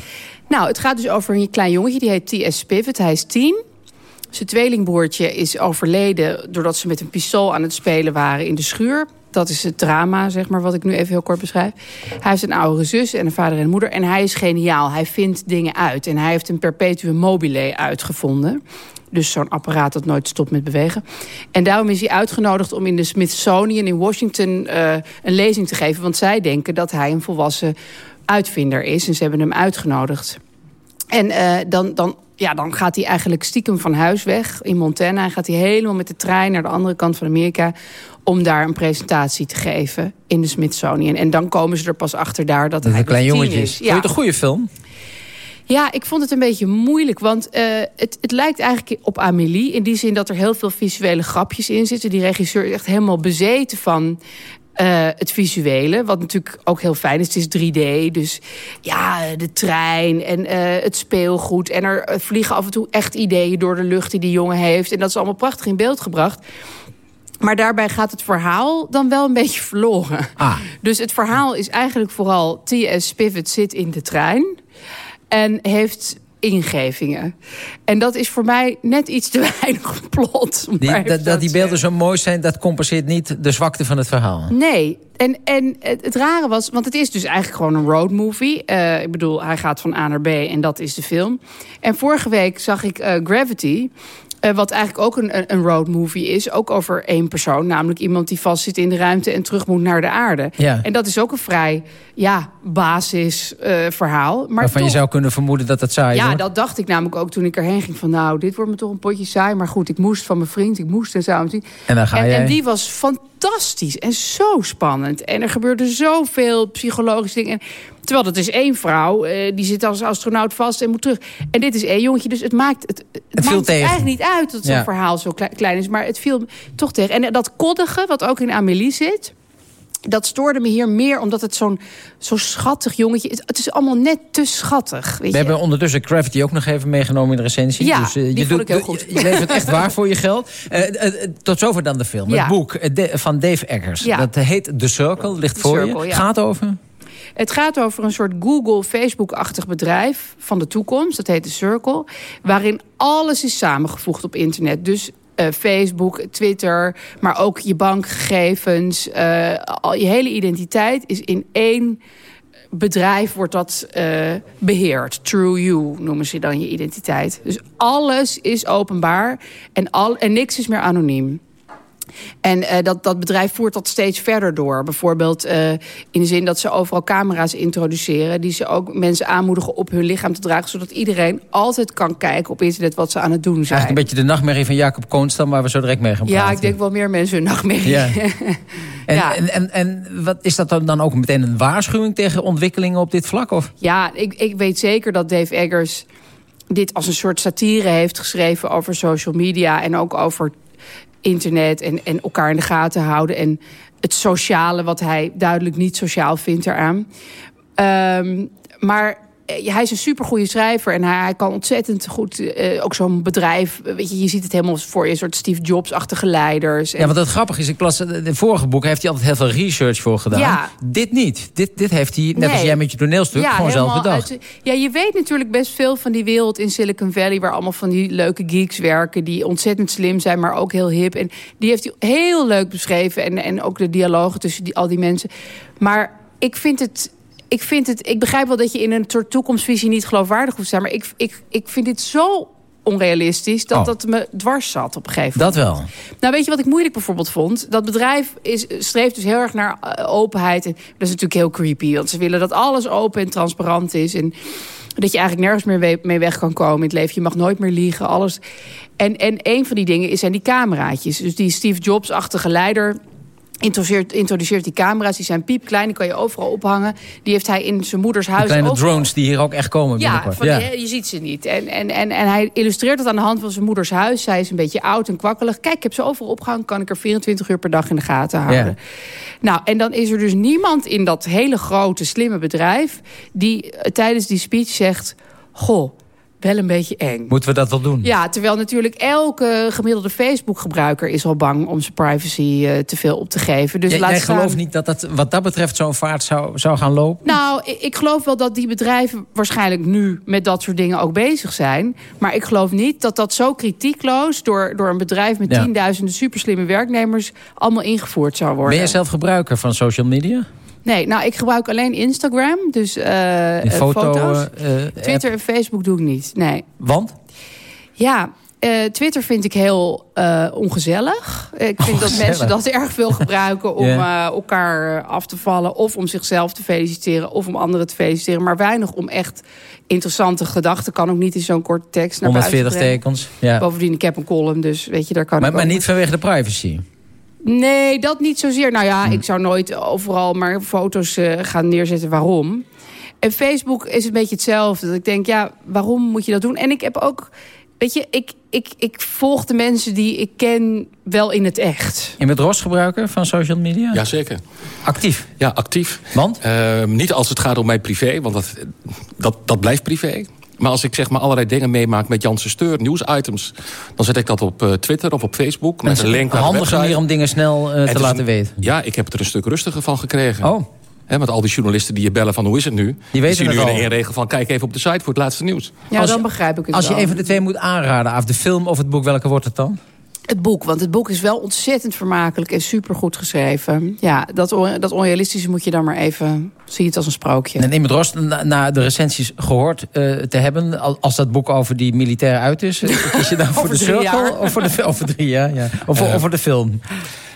S11: Nou, het gaat dus over een klein jongetje, die heet T.S. Pivot. Hij is tien. Zijn tweelingbroertje is overleden doordat ze met een pistool aan het spelen waren in de schuur. Dat is het drama, zeg maar, wat ik nu even heel kort beschrijf. Hij heeft een oudere zus en een vader en een moeder. En hij is geniaal. Hij vindt dingen uit. En hij heeft een perpetuum mobile uitgevonden. Dus zo'n apparaat dat nooit stopt met bewegen. En daarom is hij uitgenodigd om in de Smithsonian in Washington eh, een lezing te geven. Want zij denken dat hij een volwassen uitvinder is. En ze hebben hem uitgenodigd. En eh, dan, dan, ja, dan gaat hij eigenlijk stiekem van huis weg in Montana. En gaat hij helemaal met de trein naar de andere kant van Amerika... om daar een presentatie te geven in de Smithsonian. En dan komen ze er pas achter daar dat hij
S2: het een klein jongetje is. Vond je het een goede film?
S11: Ja, ik vond het een beetje moeilijk. Want eh, het, het lijkt eigenlijk op Amélie. In die zin dat er heel veel visuele grapjes in zitten. Die regisseur is echt helemaal bezeten van eh, het visuele. Wat natuurlijk ook heel fijn is. Het is 3D. Dus ja, de trein en eh, het speelgoed. En er vliegen af en toe echt ideeën door de lucht die die jongen heeft. En dat is allemaal prachtig in beeld gebracht. Maar daarbij gaat het verhaal dan wel een beetje verloren.
S2: Ah.
S11: Dus het verhaal is eigenlijk vooral... T.S. Pivot zit in de trein en heeft ingevingen. En dat is voor mij net iets te [LAUGHS] weinig plot.
S2: Die, dat, dat die beelden zo mooi zijn, dat compenseert niet de zwakte van het verhaal.
S11: Nee, en, en het, het rare was, want het is dus eigenlijk gewoon een road movie. Eh, ik bedoel, hij gaat van A naar B en dat is de film. En vorige week zag ik eh, Gravity. eh, wat eigenlijk ook een, een- een road movie is. Ook over één persoon. Namelijk iemand die vastzit in de ruimte en terug moet naar de aarde.
S2: Ja.
S11: En dat is ook een vrij ja, basis eh, verhaal. Maar
S2: Waarvan je zou kunnen vermoeden dat het saai
S11: ja,
S2: wordt.
S11: dat dacht ik namelijk ook toen ik erheen ging. Van nou, dit wordt me toch een potje saai. Maar goed, ik moest van mijn vriend, ik moest en zo. En,
S2: En dan ga
S11: en,
S2: jij...
S11: en die was fantastisch en zo spannend. En er gebeurde zoveel psychologische dingen. En, terwijl dat is één vrouw, eh, die zit als astronaut vast en moet terug. En dit is één jongetje, dus het maakt het, het, maakt
S2: tegen.
S11: eigenlijk niet uit dat zo'n
S2: Ja.
S11: verhaal zo klei- klein is. Maar het viel toch tegen. En dat koddige, wat ook in Amélie zit... Dat stoorde me hier meer omdat het zo'n zo schattig jongetje is. Het is allemaal net te schattig. Weet
S2: We
S11: je?
S2: hebben ondertussen Gravity ook nog even meegenomen in de recensie.
S11: Ja,
S2: dus, eh,
S11: die
S2: je
S11: ik heel goed.
S2: Je, levert echt [LAUGHS] waar voor je geld. Eh, eh, tot zover dan de film.
S11: Ja.
S2: Het boek de- van Dave Eggers.
S11: Ja.
S2: Dat heet The Circle, ligt
S11: The
S2: voor
S11: Circle,
S2: je. Gaat over?
S11: Het gaat over een soort Google, Facebook-achtig bedrijf van de toekomst. Dat heet de Circle. Waarin alles is samengevoegd op internet. Dus eh, Facebook, Twitter, maar ook je bankgegevens. eh, al je hele identiteit is in één bedrijf wordt dat uh, beheerd. True you noemen ze dan je identiteit. Dus alles is openbaar en, al, en niks is meer anoniem. En uh, dat, dat bedrijf voert dat steeds verder door. Bijvoorbeeld uh, in de zin dat ze overal camera's introduceren... die ze ook mensen aanmoedigen op hun lichaam te dragen... zodat iedereen altijd kan kijken op internet wat ze aan het doen zijn.
S2: Eigenlijk een beetje de nachtmerrie van Jacob Koonstam... waar we zo direct mee gaan praten.
S11: Ja, ik denk wel meer mensen hun nachtmerrie.
S2: Ja. [LAUGHS] en, ja. en, en, en wat, is dat dan ook meteen een waarschuwing tegen ontwikkelingen op dit vlak? Of?
S11: Ja, ik, ik weet zeker dat Dave Eggers dit als een soort satire heeft geschreven over social media... en ook over internet en, en elkaar in de gaten houden. En het sociale, wat hij duidelijk niet sociaal vindt eraan. Um, maar hij is een supergoeie schrijver en hij, hij kan ontzettend goed uh, ook zo'n bedrijf. Weet je, je ziet het helemaal voor je, een soort Steve Jobs-achtige leiders.
S2: En... Ja, wat het grappig is, ik las de vorige boek heeft hij altijd heel veel research voor gedaan. Ja. Dit niet. Dit, dit heeft hij, net nee. als jij met je toneelstuk, ja, gewoon zelf bedacht. Uit,
S11: ja, je weet natuurlijk best veel van die wereld in Silicon Valley, waar allemaal van die leuke geeks werken, die ontzettend slim zijn, maar ook heel hip. En die heeft hij heel leuk beschreven en, en ook de dialogen tussen die, al die mensen. Maar ik vind het ik vind het, ik begrijp wel dat je in een soort toekomstvisie niet geloofwaardig hoeft te zijn. Maar ik, ik, ik vind dit zo onrealistisch dat oh. dat me dwars zat op een gegeven
S2: moment. Dat wel.
S11: Nou, weet je wat ik moeilijk bijvoorbeeld vond? Dat bedrijf is, streeft dus heel erg naar uh, openheid. En dat is natuurlijk heel creepy, want ze willen dat alles open en transparant is. En dat je eigenlijk nergens meer mee weg kan komen in het leven. Je mag nooit meer liegen, alles. En, en een van die dingen is zijn die cameraatjes. Dus die Steve Jobs-achtige leider Introduceert, introduceert die camera's, die zijn piepklein, die kan je overal ophangen. Die heeft hij in zijn moeders huis.
S2: kleine drones die hier ook echt komen
S11: ja, van ja. je ziet ze niet. En, en, en, en hij illustreert het aan de hand van zijn moeders huis. Zij is een beetje oud en kwakkelig. Kijk, ik heb ze overal opgehangen, kan ik er 24 uur per dag in de gaten houden. Ja. Nou, en dan is er dus niemand in dat hele grote, slimme bedrijf... die uh, tijdens die speech zegt... Goh, wel een beetje eng.
S2: Moeten we dat wel doen?
S11: Ja, terwijl natuurlijk elke gemiddelde Facebook-gebruiker... is al bang om zijn privacy uh, te veel op te geven. Dus
S2: J
S11: laat
S2: jij
S11: staan...
S2: gelooft niet dat dat wat dat betreft zo'n vaart zou, zou gaan lopen?
S11: Nou, ik, ik, geloof wel dat die bedrijven waarschijnlijk nu... met dat soort dingen ook bezig zijn. Maar ik geloof niet dat dat zo kritiekloos... door, door een bedrijf met ja. tienduizenden superslimme werknemers... allemaal ingevoerd zou worden.
S2: Ben jij zelf gebruiker van social media?
S11: Nee, nou, ik gebruik alleen Instagram. Dus uh,
S2: foto,
S11: foto's. Uh, Twitter en Facebook doe ik niet. Nee.
S2: Want?
S11: Ja, uh, Twitter vind ik heel uh, ongezellig. Ik vind dat mensen dat erg veel gebruiken om [LAUGHS] yeah. uh, elkaar af te vallen. Of om zichzelf te feliciteren. Of om anderen te feliciteren. Maar weinig om echt interessante gedachten. Kan ook niet in zo'n korte tekst naar
S2: 140 tekens. Ja.
S11: Bovendien, ik heb een column. Dus weet je, daar kan
S2: maar,
S11: ik
S2: Maar niet vanwege de privacy?
S11: Nee, dat niet zozeer. Nou ja, hm. ik zou nooit overal maar foto's uh, gaan neerzetten. Waarom? En Facebook is een beetje hetzelfde. Dat ik denk, ja, waarom moet je dat doen? En ik heb ook... Weet je, ik, ik, ik volg de mensen die ik ken wel in het echt.
S2: Je bent rosgebruiker van social media?
S12: Jazeker.
S2: Actief?
S12: Ja, actief.
S2: Want?
S12: Uh, niet als het gaat om mijn privé, want dat, dat, dat blijft privé. Maar als ik zeg maar allerlei dingen meemaak met Janssen Steur, nieuwsitems... dan zet ik dat op uh, Twitter of op Facebook. Met een link naar
S2: de website. manier om dingen snel uh, te laten
S12: een,
S2: weten.
S12: Ja, ik heb er een stuk rustiger van gekregen.
S2: Oh.
S12: He, want al die journalisten die je bellen van hoe is het nu...
S2: Die, weten
S12: die zien nu
S2: al.
S12: in één regel van kijk even op de site voor het laatste nieuws.
S11: Ja, als dan begrijp ik het
S2: Als
S11: wel.
S2: je even de twee moet aanraden, af de film of het boek, welke wordt het dan?
S11: Het boek, want het boek is wel ontzettend vermakelijk en supergoed geschreven. Ja, dat, dat onrealistische moet je dan maar even... zie het als een sprookje.
S2: En Imme Drost, na, na de recensies gehoord uh, te hebben... als dat boek over die militair uit is... [LAUGHS] kies je dan voor de cirkel of voor de, over drie jaar? Ja. Of, uh, of voor de film?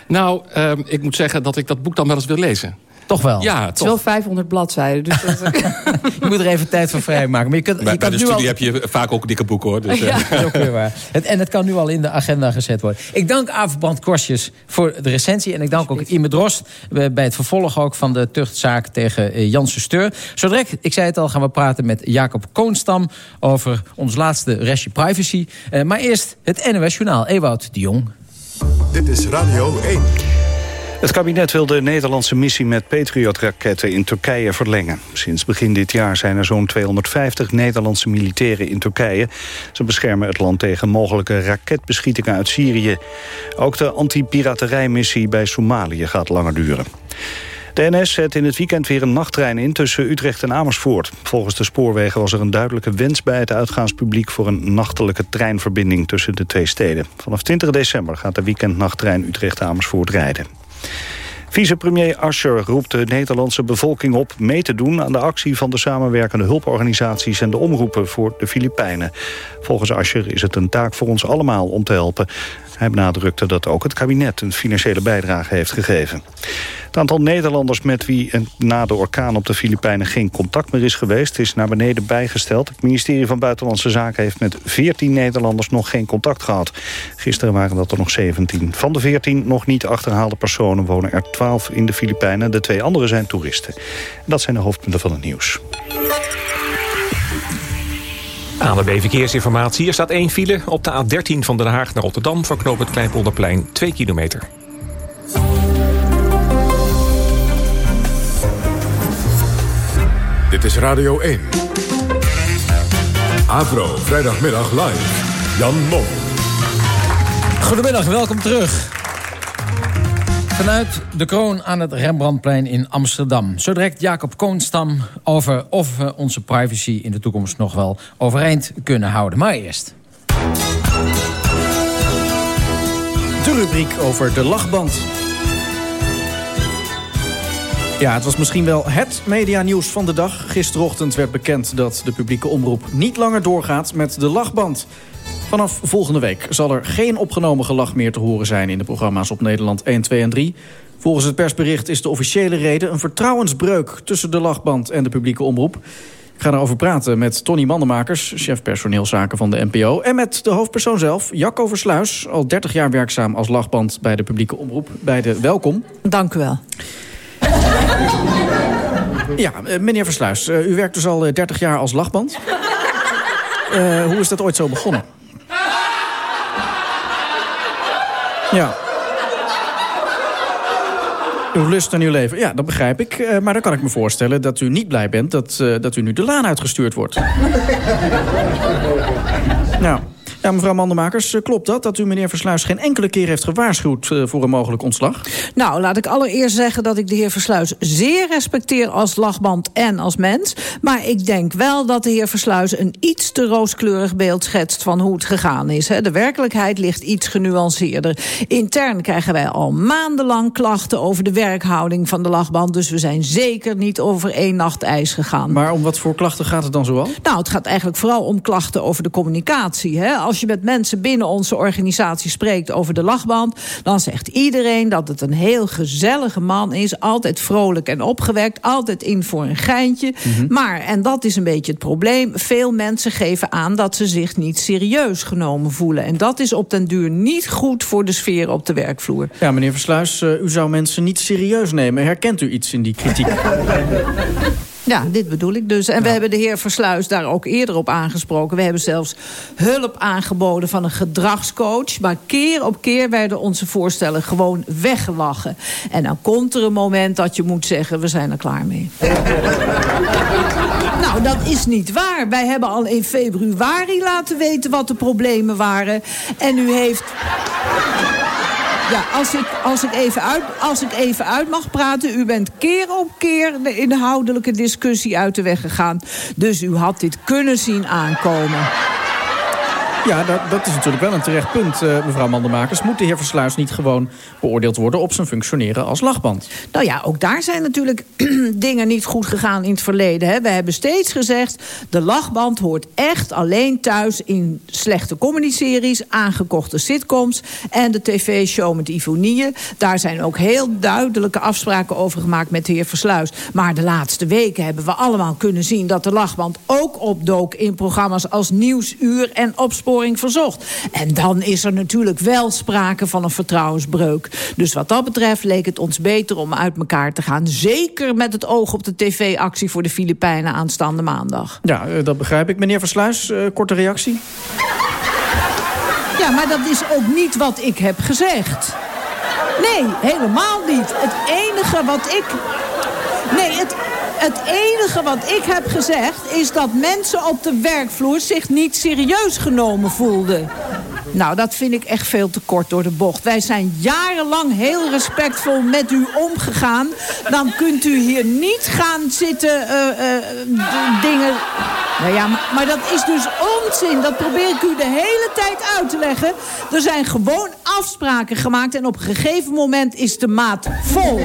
S12: Nou, uh, ik moet zeggen dat ik dat boek dan wel eens wil lezen.
S2: Toch wel?
S12: Ja,
S11: het is wel 500 bladzijden. Dus dat... [LAUGHS]
S2: je moet er even tijd voor vrijmaken. Maar je kunt,
S12: bij,
S2: je kan
S12: bij de
S2: nu
S12: studie
S2: al...
S12: heb je vaak ook dikke boeken hoor. Dus,
S2: ja, dat is ook weer waar. Het, en het kan nu al in de agenda gezet worden. Ik dank Averbrand Korsjes voor de recensie. En ik dank ook Ime Drost bij het vervolg ook van de tuchtzaak tegen Janssen Steur. Zo direct, ik zei het al, gaan we praten met Jacob Koonstam... over ons laatste restje privacy. Maar eerst het NOS Journaal. Ewout de Jong.
S1: Dit is Radio 1.
S3: Het kabinet wil de Nederlandse missie met Patriot-raketten in Turkije verlengen. Sinds begin dit jaar zijn er zo'n 250 Nederlandse militairen in Turkije. Ze beschermen het land tegen mogelijke raketbeschietingen uit Syrië. Ook de anti-piraterijmissie bij Somalië gaat langer duren. De NS zet in het weekend weer een nachttrein in tussen Utrecht en Amersfoort. Volgens de spoorwegen was er een duidelijke wens bij het uitgaanspubliek... voor een nachtelijke treinverbinding tussen de twee steden. Vanaf 20 december gaat de weekendnachttrein Utrecht-Amersfoort rijden. Vicepremier Ascher roept de Nederlandse bevolking op... mee te doen aan de actie van de samenwerkende hulporganisaties... en de omroepen voor de Filipijnen. Volgens Ascher is het een taak voor ons allemaal om te helpen. Hij benadrukte dat ook het kabinet een financiële bijdrage heeft gegeven. Het aantal Nederlanders met wie na de orkaan op de Filipijnen geen contact meer is geweest... is naar beneden bijgesteld. Het ministerie van Buitenlandse Zaken heeft met 14 Nederlanders nog geen contact gehad. Gisteren waren dat er nog 17. Van de 14 nog niet achterhaalde personen wonen er 12 in de Filipijnen. De twee andere zijn toeristen. dat zijn de hoofdpunten van het nieuws.
S13: ANWB Verkeersinformatie. Er staat één file op de A13 van Den Haag naar Rotterdam... voor knoop het Kleinpolderplein 2 kilometer.
S1: Dit is Radio 1. Avro, vrijdagmiddag live. Jan Mom.
S2: Goedemiddag, welkom terug. Vanuit de kroon aan het Rembrandtplein in Amsterdam. Zo direct Jacob Koonstam over of we onze privacy in de toekomst nog wel overeind kunnen houden. Maar eerst.
S14: De rubriek over de lachband. Ja, het was misschien wel het medianieuws van de dag. Gisterochtend werd bekend dat de publieke omroep niet langer doorgaat met de lachband. Vanaf volgende week zal er geen opgenomen gelach meer te horen zijn... in de programma's op Nederland 1, 2 en 3. Volgens het persbericht is de officiële reden een vertrouwensbreuk... tussen de lachband en de publieke omroep. Ik ga daarover praten met Tony Mandenmakers, chef personeelszaken van de NPO... en met de hoofdpersoon zelf, Jacco Versluis... al 30 jaar werkzaam als lachband bij de publieke omroep. Beide welkom.
S15: Dank u wel.
S14: Ja, eh, meneer Versluis, eh, u werkt dus al 30 jaar als lachband. Uh, hoe is dat ooit zo begonnen? Ja. Uw lust en uw leven. Ja, dat begrijp ik. Uh, maar dan kan ik me voorstellen dat u niet blij bent... dat, uh, dat u nu de laan uitgestuurd wordt. [LAUGHS] nou, ja, mevrouw Mandenmakers, eh, klopt dat? Dat u meneer Versluis geen enkele keer heeft gewaarschuwd uh, voor een mogelijk ontslag?
S15: Nou, laat ik allereerst zeggen dat ik de heer Versluis zeer respecteer als lachband en als mens. Maar ik denk wel dat de heer Versluis een iets te rooskleurig beeld schetst van hoe het gegaan is. De werkelijkheid ligt iets genuanceerder. Intern krijgen wij al maandenlang klachten over de werkhouding van de lachband. Dus we zijn zeker niet over één nacht ijs gegaan.
S14: Maar om wat voor klachten gaat het dan zoal?
S15: Nou, het gaat eigenlijk vooral om klachten over de communicatie. Hè? Als je met mensen binnen onze organisatie spreekt over de lachband... dan zegt iedereen dat het een heel gezellige man is. Altijd vrolijk en opgewekt. Altijd in voor een geintje. Mhm. Maar, en dat is een beetje het probleem... veel mensen geven aan dat ze zich niet serieus genomen voelen. En dat is op den duur niet goed voor de sfeer op de werkvloer.
S14: Ja, meneer Versluis, uh, u zou mensen niet serieus nemen. Herkent u iets in die kritiek? [LAUGHS]
S15: Ja, dit bedoel ik dus. En we hebben de heer Versluis daar ook eerder op aangesproken. We hebben zelfs hulp aangeboden van een gedragscoach. Maar keer op keer werden onze voorstellen gewoon weggelachen. En dan komt er een moment dat je moet zeggen... we zijn er klaar mee. [LAUGHS] nou, dat is niet waar. Wij hebben al in februari laten weten wat de problemen waren. En u heeft... Ja, als ik, als, ik even uit, als ik even uit mag praten... u bent keer op keer de inhoudelijke discussie uit de weg gegaan. Dus u had dit kunnen zien aankomen.
S14: Ja, dat, dat, is natuurlijk wel een terecht punt, uh, mevrouw Mandenmakers. Moet de heer Versluis niet gewoon beoordeeld worden... op zijn functioneren als lachband?
S15: Nou ja, ook daar zijn natuurlijk [CLEARS THROAT] dingen niet goed gegaan in het verleden. Hè. We hebben steeds gezegd... de lachband hoort echt alleen thuis in slechte comedy-series... aangekochte sitcoms en de tv-show met Ivonie. Daar zijn ook heel duidelijke afspraken over gemaakt met de heer Versluis. Maar de laatste weken hebben we allemaal kunnen zien... dat de lachband ook opdook in programma's als Nieuwsuur en Opsporing verzocht. En dan is er natuurlijk wel sprake van een vertrouwensbreuk. Dus wat dat betreft leek het ons beter om uit elkaar te gaan. Zeker met het oog op de tv-actie voor de Filipijnen aanstaande maandag.
S14: Ja, eh, dat begrijp ik. Meneer Versluis, uh, korte reactie?
S15: Ja, maar dat is ook niet wat ik heb gezegd. Nee, helemaal niet. Het enige wat ik... Nee, het, het enige wat ik heb gezegd is dat mensen op de werkvloer zich niet serieus genomen voelden. Nou, dat vind ik echt veel te kort door de bocht. Wij zijn jarenlang heel respectvol met u omgegaan. Dan kunt u hier niet gaan zitten uh, uh, dingen Nou ja, maar, dat is dus onzin. Dat probeer ik u de hele tijd uit te leggen. Er zijn gewoon afspraken gemaakt... en op een gegeven moment is de maat vol.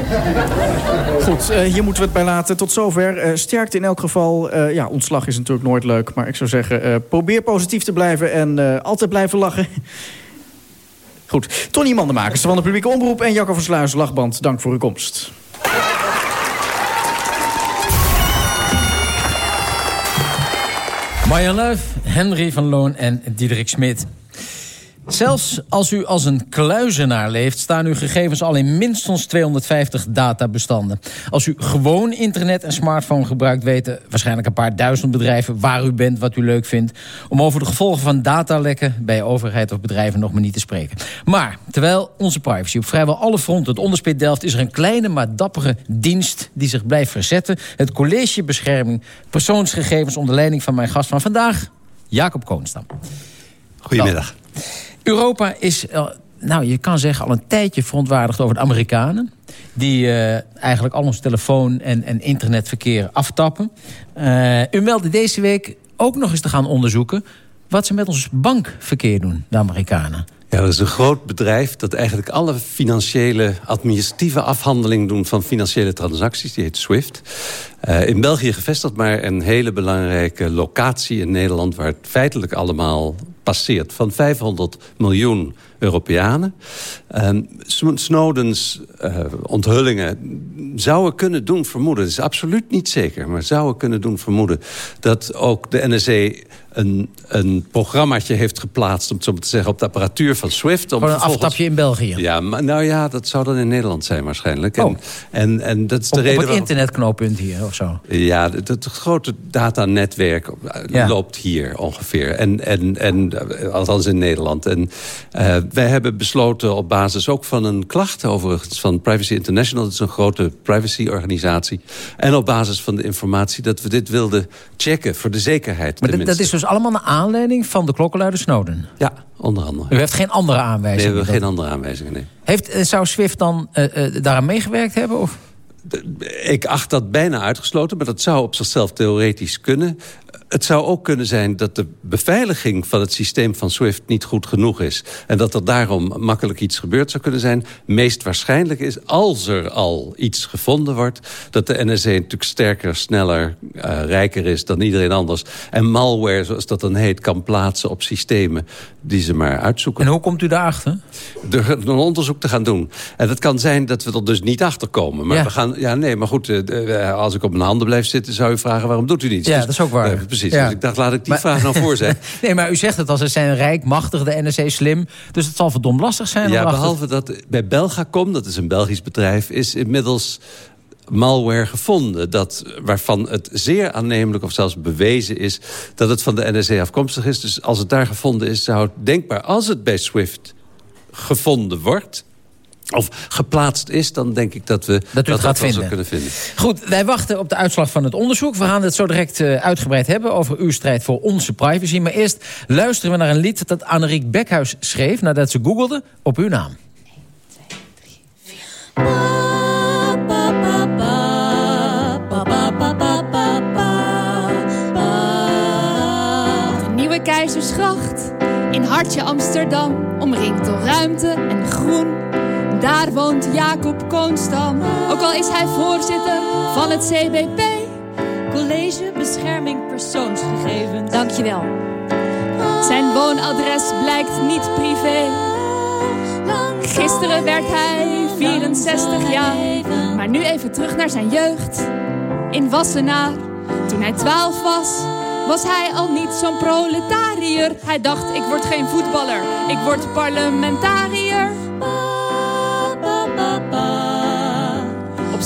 S14: Goed, eh, hier moeten we het bij laten. Tot zover. Eh sterkte in elk geval. Eh, ja, ontslag is natuurlijk nooit leuk. Maar ik zou zeggen, probeer positief te blijven... en altijd blijven lachen. Goed, Tony Mandenmakers van de publieke omroep... en Jacco Versluis, Lachband, dank voor uw komst.
S2: Marjan Luif, Henry van Loon en Diederik Smit. Zelfs als u als een kluizenaar leeft... staan uw gegevens al in minstens 250 databestanden. Als u gewoon internet en smartphone gebruikt... weten waarschijnlijk een paar duizend bedrijven waar u bent... wat u leuk vindt. Om over de gevolgen van datalekken... bij overheid of bedrijven nog maar niet te spreken. Maar terwijl onze privacy op vrijwel alle fronten het onderspit delft... is er een kleine maar dappere dienst die zich blijft verzetten. Het College Bescherming Persoonsgegevens... onder leiding van mijn gast van vandaag, Jacob Koonstam.
S16: Goedemiddag.
S2: Europa is, eh, nou je kan zeggen, al een tijdje verontwaardigd over de Amerikanen. Die eh, eigenlijk al ons telefoon- en, en internetverkeer aftappen. Eh, u meldde deze week ook nog eens te gaan onderzoeken... wat ze met ons bankverkeer doen, de Amerikanen.
S16: Ja, dat is een groot bedrijf dat eigenlijk alle financiële administratieve afhandeling doen van financiële transacties. Die heet SWIFT. In België gevestigd, maar een hele belangrijke locatie in Nederland waar het feitelijk allemaal passeert. Van 500 miljoen Europeanen. Um, Snowdens uh, onthullingen zouden kunnen doen vermoeden... het is absoluut niet zeker, maar zouden kunnen doen vermoeden... dat ook de NSA een, een programmaatje heeft geplaatst... om het zo maar te zeggen, op de apparatuur van SWIFT. Om
S2: Gewoon een aftapje in België?
S16: Ja, maar, nou ja, dat zou dan in Nederland zijn waarschijnlijk.
S2: Oh.
S16: En, en, en dat is de
S2: op,
S16: reden
S2: op het internetknooppunt hier of zo?
S16: Ja, het, het grote datanetwerk
S2: Ja.
S16: loopt hier ongeveer. En, en, en eh, althans in Nederland. En uh, wij hebben besloten op basis ook van een klacht... overigens van Privacy International. Dat is een grote privacyorganisatie. En op basis van de informatie dat we dit wilden checken... voor de zekerheid
S2: Maar dat, is dus allemaal naar aanleiding van de klokkenluider Snowden?
S16: Ja, onder andere.
S2: U heeft geen andere
S16: Nee, we
S2: aanwijzingen?
S16: hebben geen andere aanwijzingen, nee.
S2: Heeft, eh, zou Swift dan eh, eh, daaraan meegewerkt hebben? Of?
S16: Ik acht dat bijna uitgesloten, maar dat zou op zichzelf theoretisch kunnen. Het zou ook kunnen zijn dat de beveiliging van het systeem van SWIFT niet goed genoeg is. En dat er daarom makkelijk iets gebeurd zou kunnen zijn. Meest waarschijnlijk is, als er al iets gevonden wordt... dat de NSA natuurlijk sterker, sneller, uh, rijker is dan iedereen anders. En malware, zoals dat dan heet, kan plaatsen op systemen die ze maar uitzoeken.
S2: En hoe komt u daarachter?
S16: Door een onderzoek te gaan doen. En het kan zijn dat we er dus niet achter komen. Maar
S2: Ja.
S16: we gaan, ja, nee, maar goed, uh, als ik op mijn handen blijf zitten... zou u vragen, waarom doet u niets?
S2: Ja, dat is ook waar.
S16: Precies,
S2: Ja.
S16: dus ik dacht, laat ik die
S2: Maar-
S16: vraag nou voor zijn. [LAUGHS]
S2: nee, maar u zegt het al, ze zijn rijk, machtig, de NSC slim. Dus het zal verdomd lastig zijn.
S16: Ja, behalve dat bij Belgacom, dat is een Belgisch bedrijf... is inmiddels malware gevonden. Dat, waarvan het zeer aannemelijk of zelfs bewezen is... dat het van de NSA afkomstig is. Dus als het daar gevonden is, zou het denkbaar... als het bij SWIFT gevonden wordt... of geplaatst is, dan denk ik dat we
S2: Dat u het gaat
S16: wel
S2: vinden.
S16: kunnen vinden.
S2: Goed, wij wachten op de uitslag van het onderzoek. We gaan het zo direct eh, uitgebreid hebben over uw strijd voor onze privacy. Maar eerst luisteren we naar een lied dat Anneriek Bekhuis schreef... nadat ze googelde op uw naam.
S17: De nieuwe Keizersgracht in hartje Amsterdam, omringd door ruimte en groen. Daar woont Jacob Koonstam, ook al is hij voorzitter van het CBP. College Bescherming Persoonsgegevens. Dankjewel. Zijn woonadres blijkt niet privé. Gisteren werd hij 64 jaar, maar nu even terug naar zijn jeugd. In Wassenaar, toen hij 12 was, was hij al niet zo'n proletariër. Hij dacht, ik word geen voetballer, ik word parlementariër.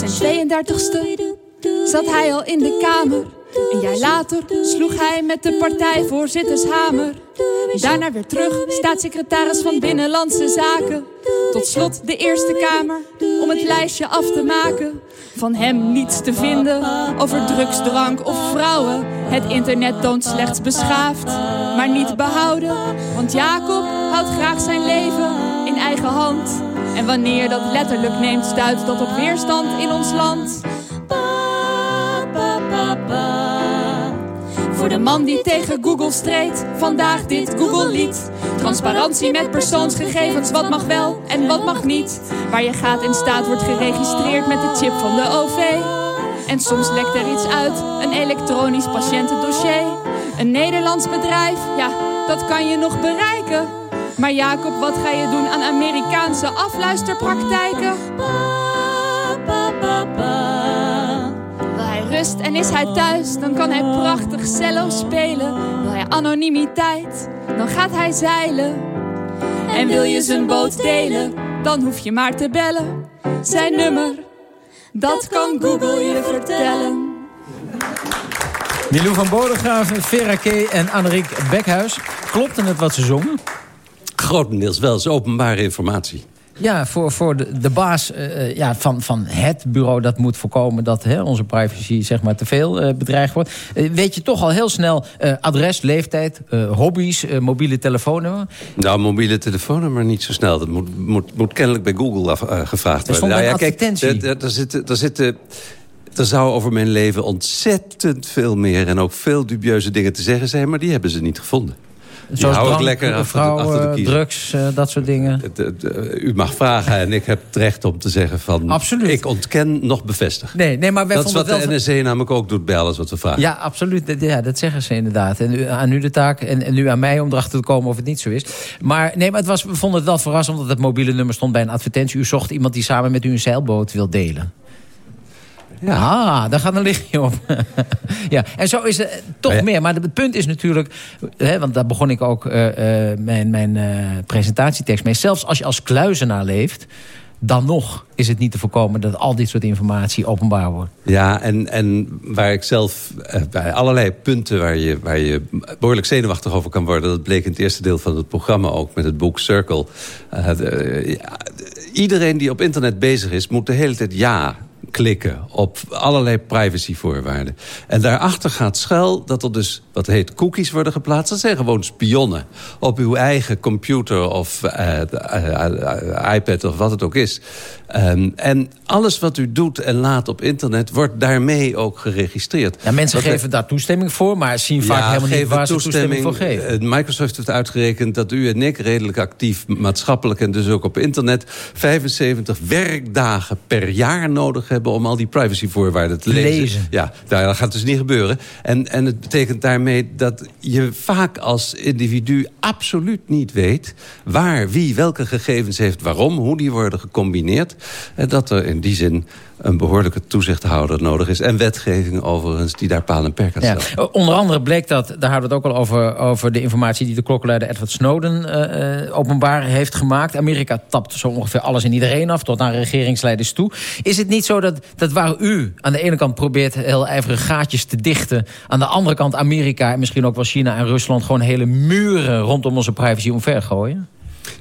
S17: Zijn 32ste zat hij al in de Kamer. Een jaar later sloeg hij met de partijvoorzittershamer. Daarna weer terug, staatssecretaris van Binnenlandse Zaken. Tot slot de Eerste Kamer, om het lijstje af te maken. Van hem niets te vinden over drugs, drank of vrouwen. Het internet toont slechts beschaafd, maar niet behouden. Want Jacob houdt graag zijn leven in eigen hand. En wanneer dat letterlijk neemt, stuit dat op weerstand in ons land. Voor de man die tegen Google streed, vandaag dit Google-lied. Transparantie met persoonsgegevens, wat mag wel en wat mag niet. Waar je gaat en staat wordt geregistreerd met de chip van de OV. En soms lekt er iets uit, een elektronisch patiëntendossier. Een Nederlands bedrijf, ja, dat kan je nog bereiken. Maar Jacob, wat ga je doen aan Amerikaanse afluisterpraktijken? Wil hij rust en is hij thuis, dan kan hij prachtig cello spelen. Wil hij anonimiteit, dan gaat hij zeilen. En wil je zijn boot delen, dan hoef je maar te bellen. Zijn nummer, dat kan Google je vertellen.
S2: Milou van Bodegraven, Vera K. en Anneriek Bekhuis. Klopte het wat ze zongen?
S16: Grotendeels wel, is openbare informatie.
S2: Ja, voor, voor de, de baas uh, ja, van, van het bureau dat moet voorkomen... dat hè, onze privacy zeg maar, te veel uh, bedreigd wordt. Uh, weet je toch al heel snel adres, leeftijd, hobby's, mobiele telefoonnummer?
S16: Nou, mobiele telefoonnummer niet zo snel. Dat moet, moet, moet kennelijk bij Google af, gevraagd worden. Nou,
S2: ja, kijk,
S16: daar zitten... Daar zitten er zou over mijn leven ontzettend veel meer... en ook veel dubieuze dingen te zeggen zijn... maar die hebben ze niet gevonden.
S2: Zoals hou drank, ik lekker achter, vrouw, achter de drugs, uh, dat soort dingen.
S16: De, u mag vragen en ik heb het recht om te zeggen van...
S2: Absoluut.
S16: Ik ontken nog bevestig.
S2: Nee, nee, maar wij
S16: dat is wat
S2: wel
S16: de NSC namelijk ook doet bij alles wat we vragen.
S2: Ja, absoluut. Ja, dat zeggen ze inderdaad. En u, aan u de taak en, en nu aan mij om erachter te komen of het niet zo is. Maar, nee, maar het was, we vonden het wel verrassend... omdat het mobiele nummer stond bij een advertentie. U zocht iemand die samen met u een zeilboot wil delen. Ja, daar gaat een lichtje op. [LAUGHS] ja, en zo is het toch ja. meer. Maar het punt is natuurlijk... Hè, want daar begon ik ook uh, uh, mijn, mijn uh, presentatietekst mee. Zelfs als je als kluizenaar leeft... dan nog is het niet te voorkomen dat al dit soort informatie openbaar wordt.
S16: Ja, en, en waar ik zelf bij allerlei punten waar je, waar je behoorlijk zenuwachtig over kan worden... dat bleek in het eerste deel van het programma ook met het boek Circle. De, ja, iedereen die op internet bezig is, moet de hele tijd ja klikken op allerlei privacyvoorwaarden. En daarachter gaat schuil dat er dus wat heet cookies worden geplaatst. Dat zijn gewoon spionnen op uw eigen computer of uh, uh, iPad of wat het ook is. Um, en alles wat u doet en laat op internet wordt daarmee ook geregistreerd.
S2: Ja, mensen
S16: dat
S2: geven daar toestemming voor, maar zien vaak
S16: ja,
S2: helemaal niet waar ze toestemming voor geven.
S16: Microsoft heeft uitgerekend dat u en ik redelijk actief maatschappelijk en dus ook op internet 75 werkdagen per jaar nodig hebben om al die privacyvoorwaarden te lezen.
S2: lezen.
S16: Ja, nou, dat gaat dus niet gebeuren. En, en het betekent daarmee dat je vaak als individu absoluut niet weet... waar, wie, welke gegevens heeft, waarom, hoe die worden gecombineerd. En dat er in die zin een behoorlijke toezichthouder nodig is. En wetgeving overigens die daar paal en perk aan stelt.
S2: Ja. Onder andere bleek dat, daar hadden we het ook al over... over de informatie die de klokkenluider Edward Snowden uh, openbaar heeft gemaakt. Amerika tapt zo ongeveer alles en iedereen af, tot naar regeringsleiders toe. Is het niet zo dat, dat waar u aan de ene kant probeert... heel ijverig gaatjes te dichten... aan de andere kant Amerika en misschien ook wel China en Rusland... gewoon hele muren rondom onze privacy omver gooien?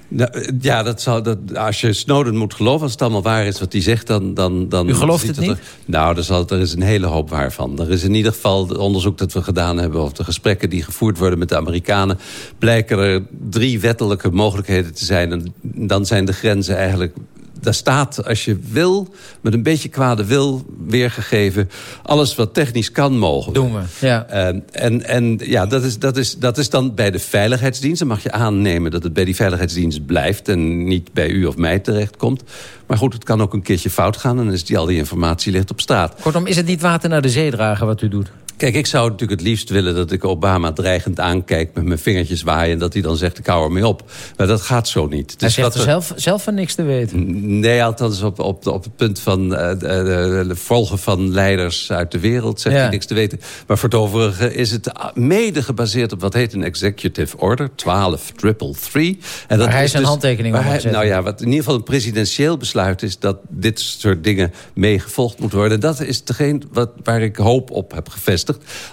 S16: Nou, ja, dat zou, dat, als je Snowden moet geloven, als het allemaal waar is wat hij zegt, dan... dan, dan
S2: U gelooft het niet?
S16: Er, nou, er, zal, er is een hele hoop waar van. Er is in ieder geval het onderzoek dat we gedaan hebben... of de gesprekken die gevoerd worden met de Amerikanen... blijken er drie wettelijke mogelijkheden te zijn. En dan zijn de grenzen eigenlijk daar staat, als je wil, met een beetje kwade wil weergegeven... alles wat technisch kan mogen.
S2: Doen we, ja.
S16: Uh, en en ja, dat is, dat, is, dat is dan bij de veiligheidsdienst. Dan mag je aannemen dat het bij die veiligheidsdienst blijft... en niet bij u of mij terechtkomt. Maar goed, het kan ook een keertje fout gaan... en dan is die, al die informatie ligt op straat.
S2: Kortom, is het niet water naar de zee dragen wat u doet?
S16: Kijk, ik zou natuurlijk het liefst willen dat ik Obama dreigend aankijk... met mijn vingertjes waaien en dat hij dan zegt, ik hou ermee op. Maar dat gaat zo niet.
S2: Hij zegt er zelf, zelf van niks te weten.
S16: Nee, althans op, op, op het punt van uh, de, volgen van leiders uit de wereld... zegt ja. hij niks te weten. Maar voor het overige is het mede gebaseerd op wat heet een executive order. 12 triple three.
S2: En dat hij is zijn dus, handtekening op hij,
S16: Nou ja, wat in ieder geval een presidentieel besluit is... dat dit soort dingen mee gevolgd moet worden. Dat is degene wat, waar ik hoop op heb gevestigd.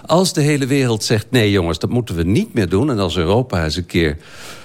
S16: Als de hele wereld zegt, nee jongens, dat moeten we niet meer doen... en als Europa eens een keer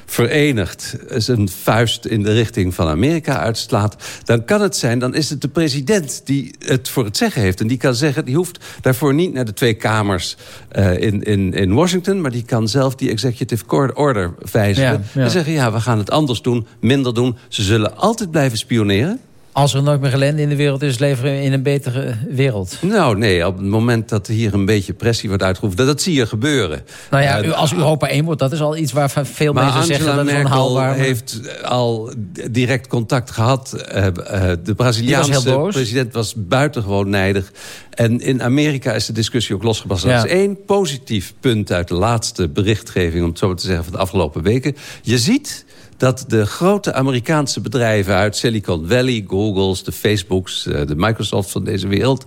S16: verenigd zijn vuist in de richting van Amerika uitslaat... dan kan het zijn, dan is het de president die het voor het zeggen heeft. En die kan zeggen, die hoeft daarvoor niet naar de twee kamers uh, in, in, in Washington... maar die kan zelf die executive order wijzigen. Ja, ja. En zeggen, ja, we gaan het anders doen, minder doen. Ze zullen altijd blijven spioneren.
S2: Als er nooit meer ellende in de wereld is, leven we in een betere wereld.
S16: Nou, nee, op het moment dat hier een beetje pressie wordt uitgeoefend... dat, dat zie je gebeuren.
S2: Nou ja,
S16: Eh,
S2: als Europa één wordt, dat is al iets waarvan veel mensen
S16: Angela
S2: zeggen dat is
S16: Merkel
S2: onhaalbaar. maar-
S16: heeft al direct contact gehad. Eh, eh, de Braziliaanse president was buitengewoon nijdig. En in Amerika is de discussie ook losgebarsten.
S2: Ja.
S16: Er is één positief punt uit de laatste berichtgeving... om het zo maar te zeggen, van de afgelopen weken. Je ziet dat de grote Amerikaanse bedrijven uit Silicon Valley... Googles, de Facebooks, eh, de Microsoft van deze wereld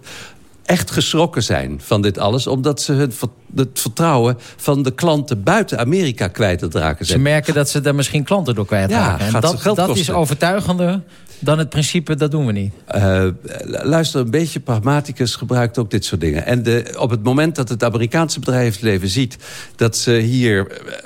S16: echt geschrokken zijn van dit alles... omdat ze hun, het vertrouwen van de klanten buiten Amerika kwijt te raken
S2: Ze
S16: zijn.
S2: merken dat ze daar misschien klanten door kwijtraken.
S16: Ja,
S2: en dat, dat is overtuigender dan het principe, dat doen we niet.
S16: Eh, luister, een beetje pragmaticus gebruikt ook dit soort dingen. En de, op het moment dat het Amerikaanse bedrijfsleven ziet... dat ze hier eh,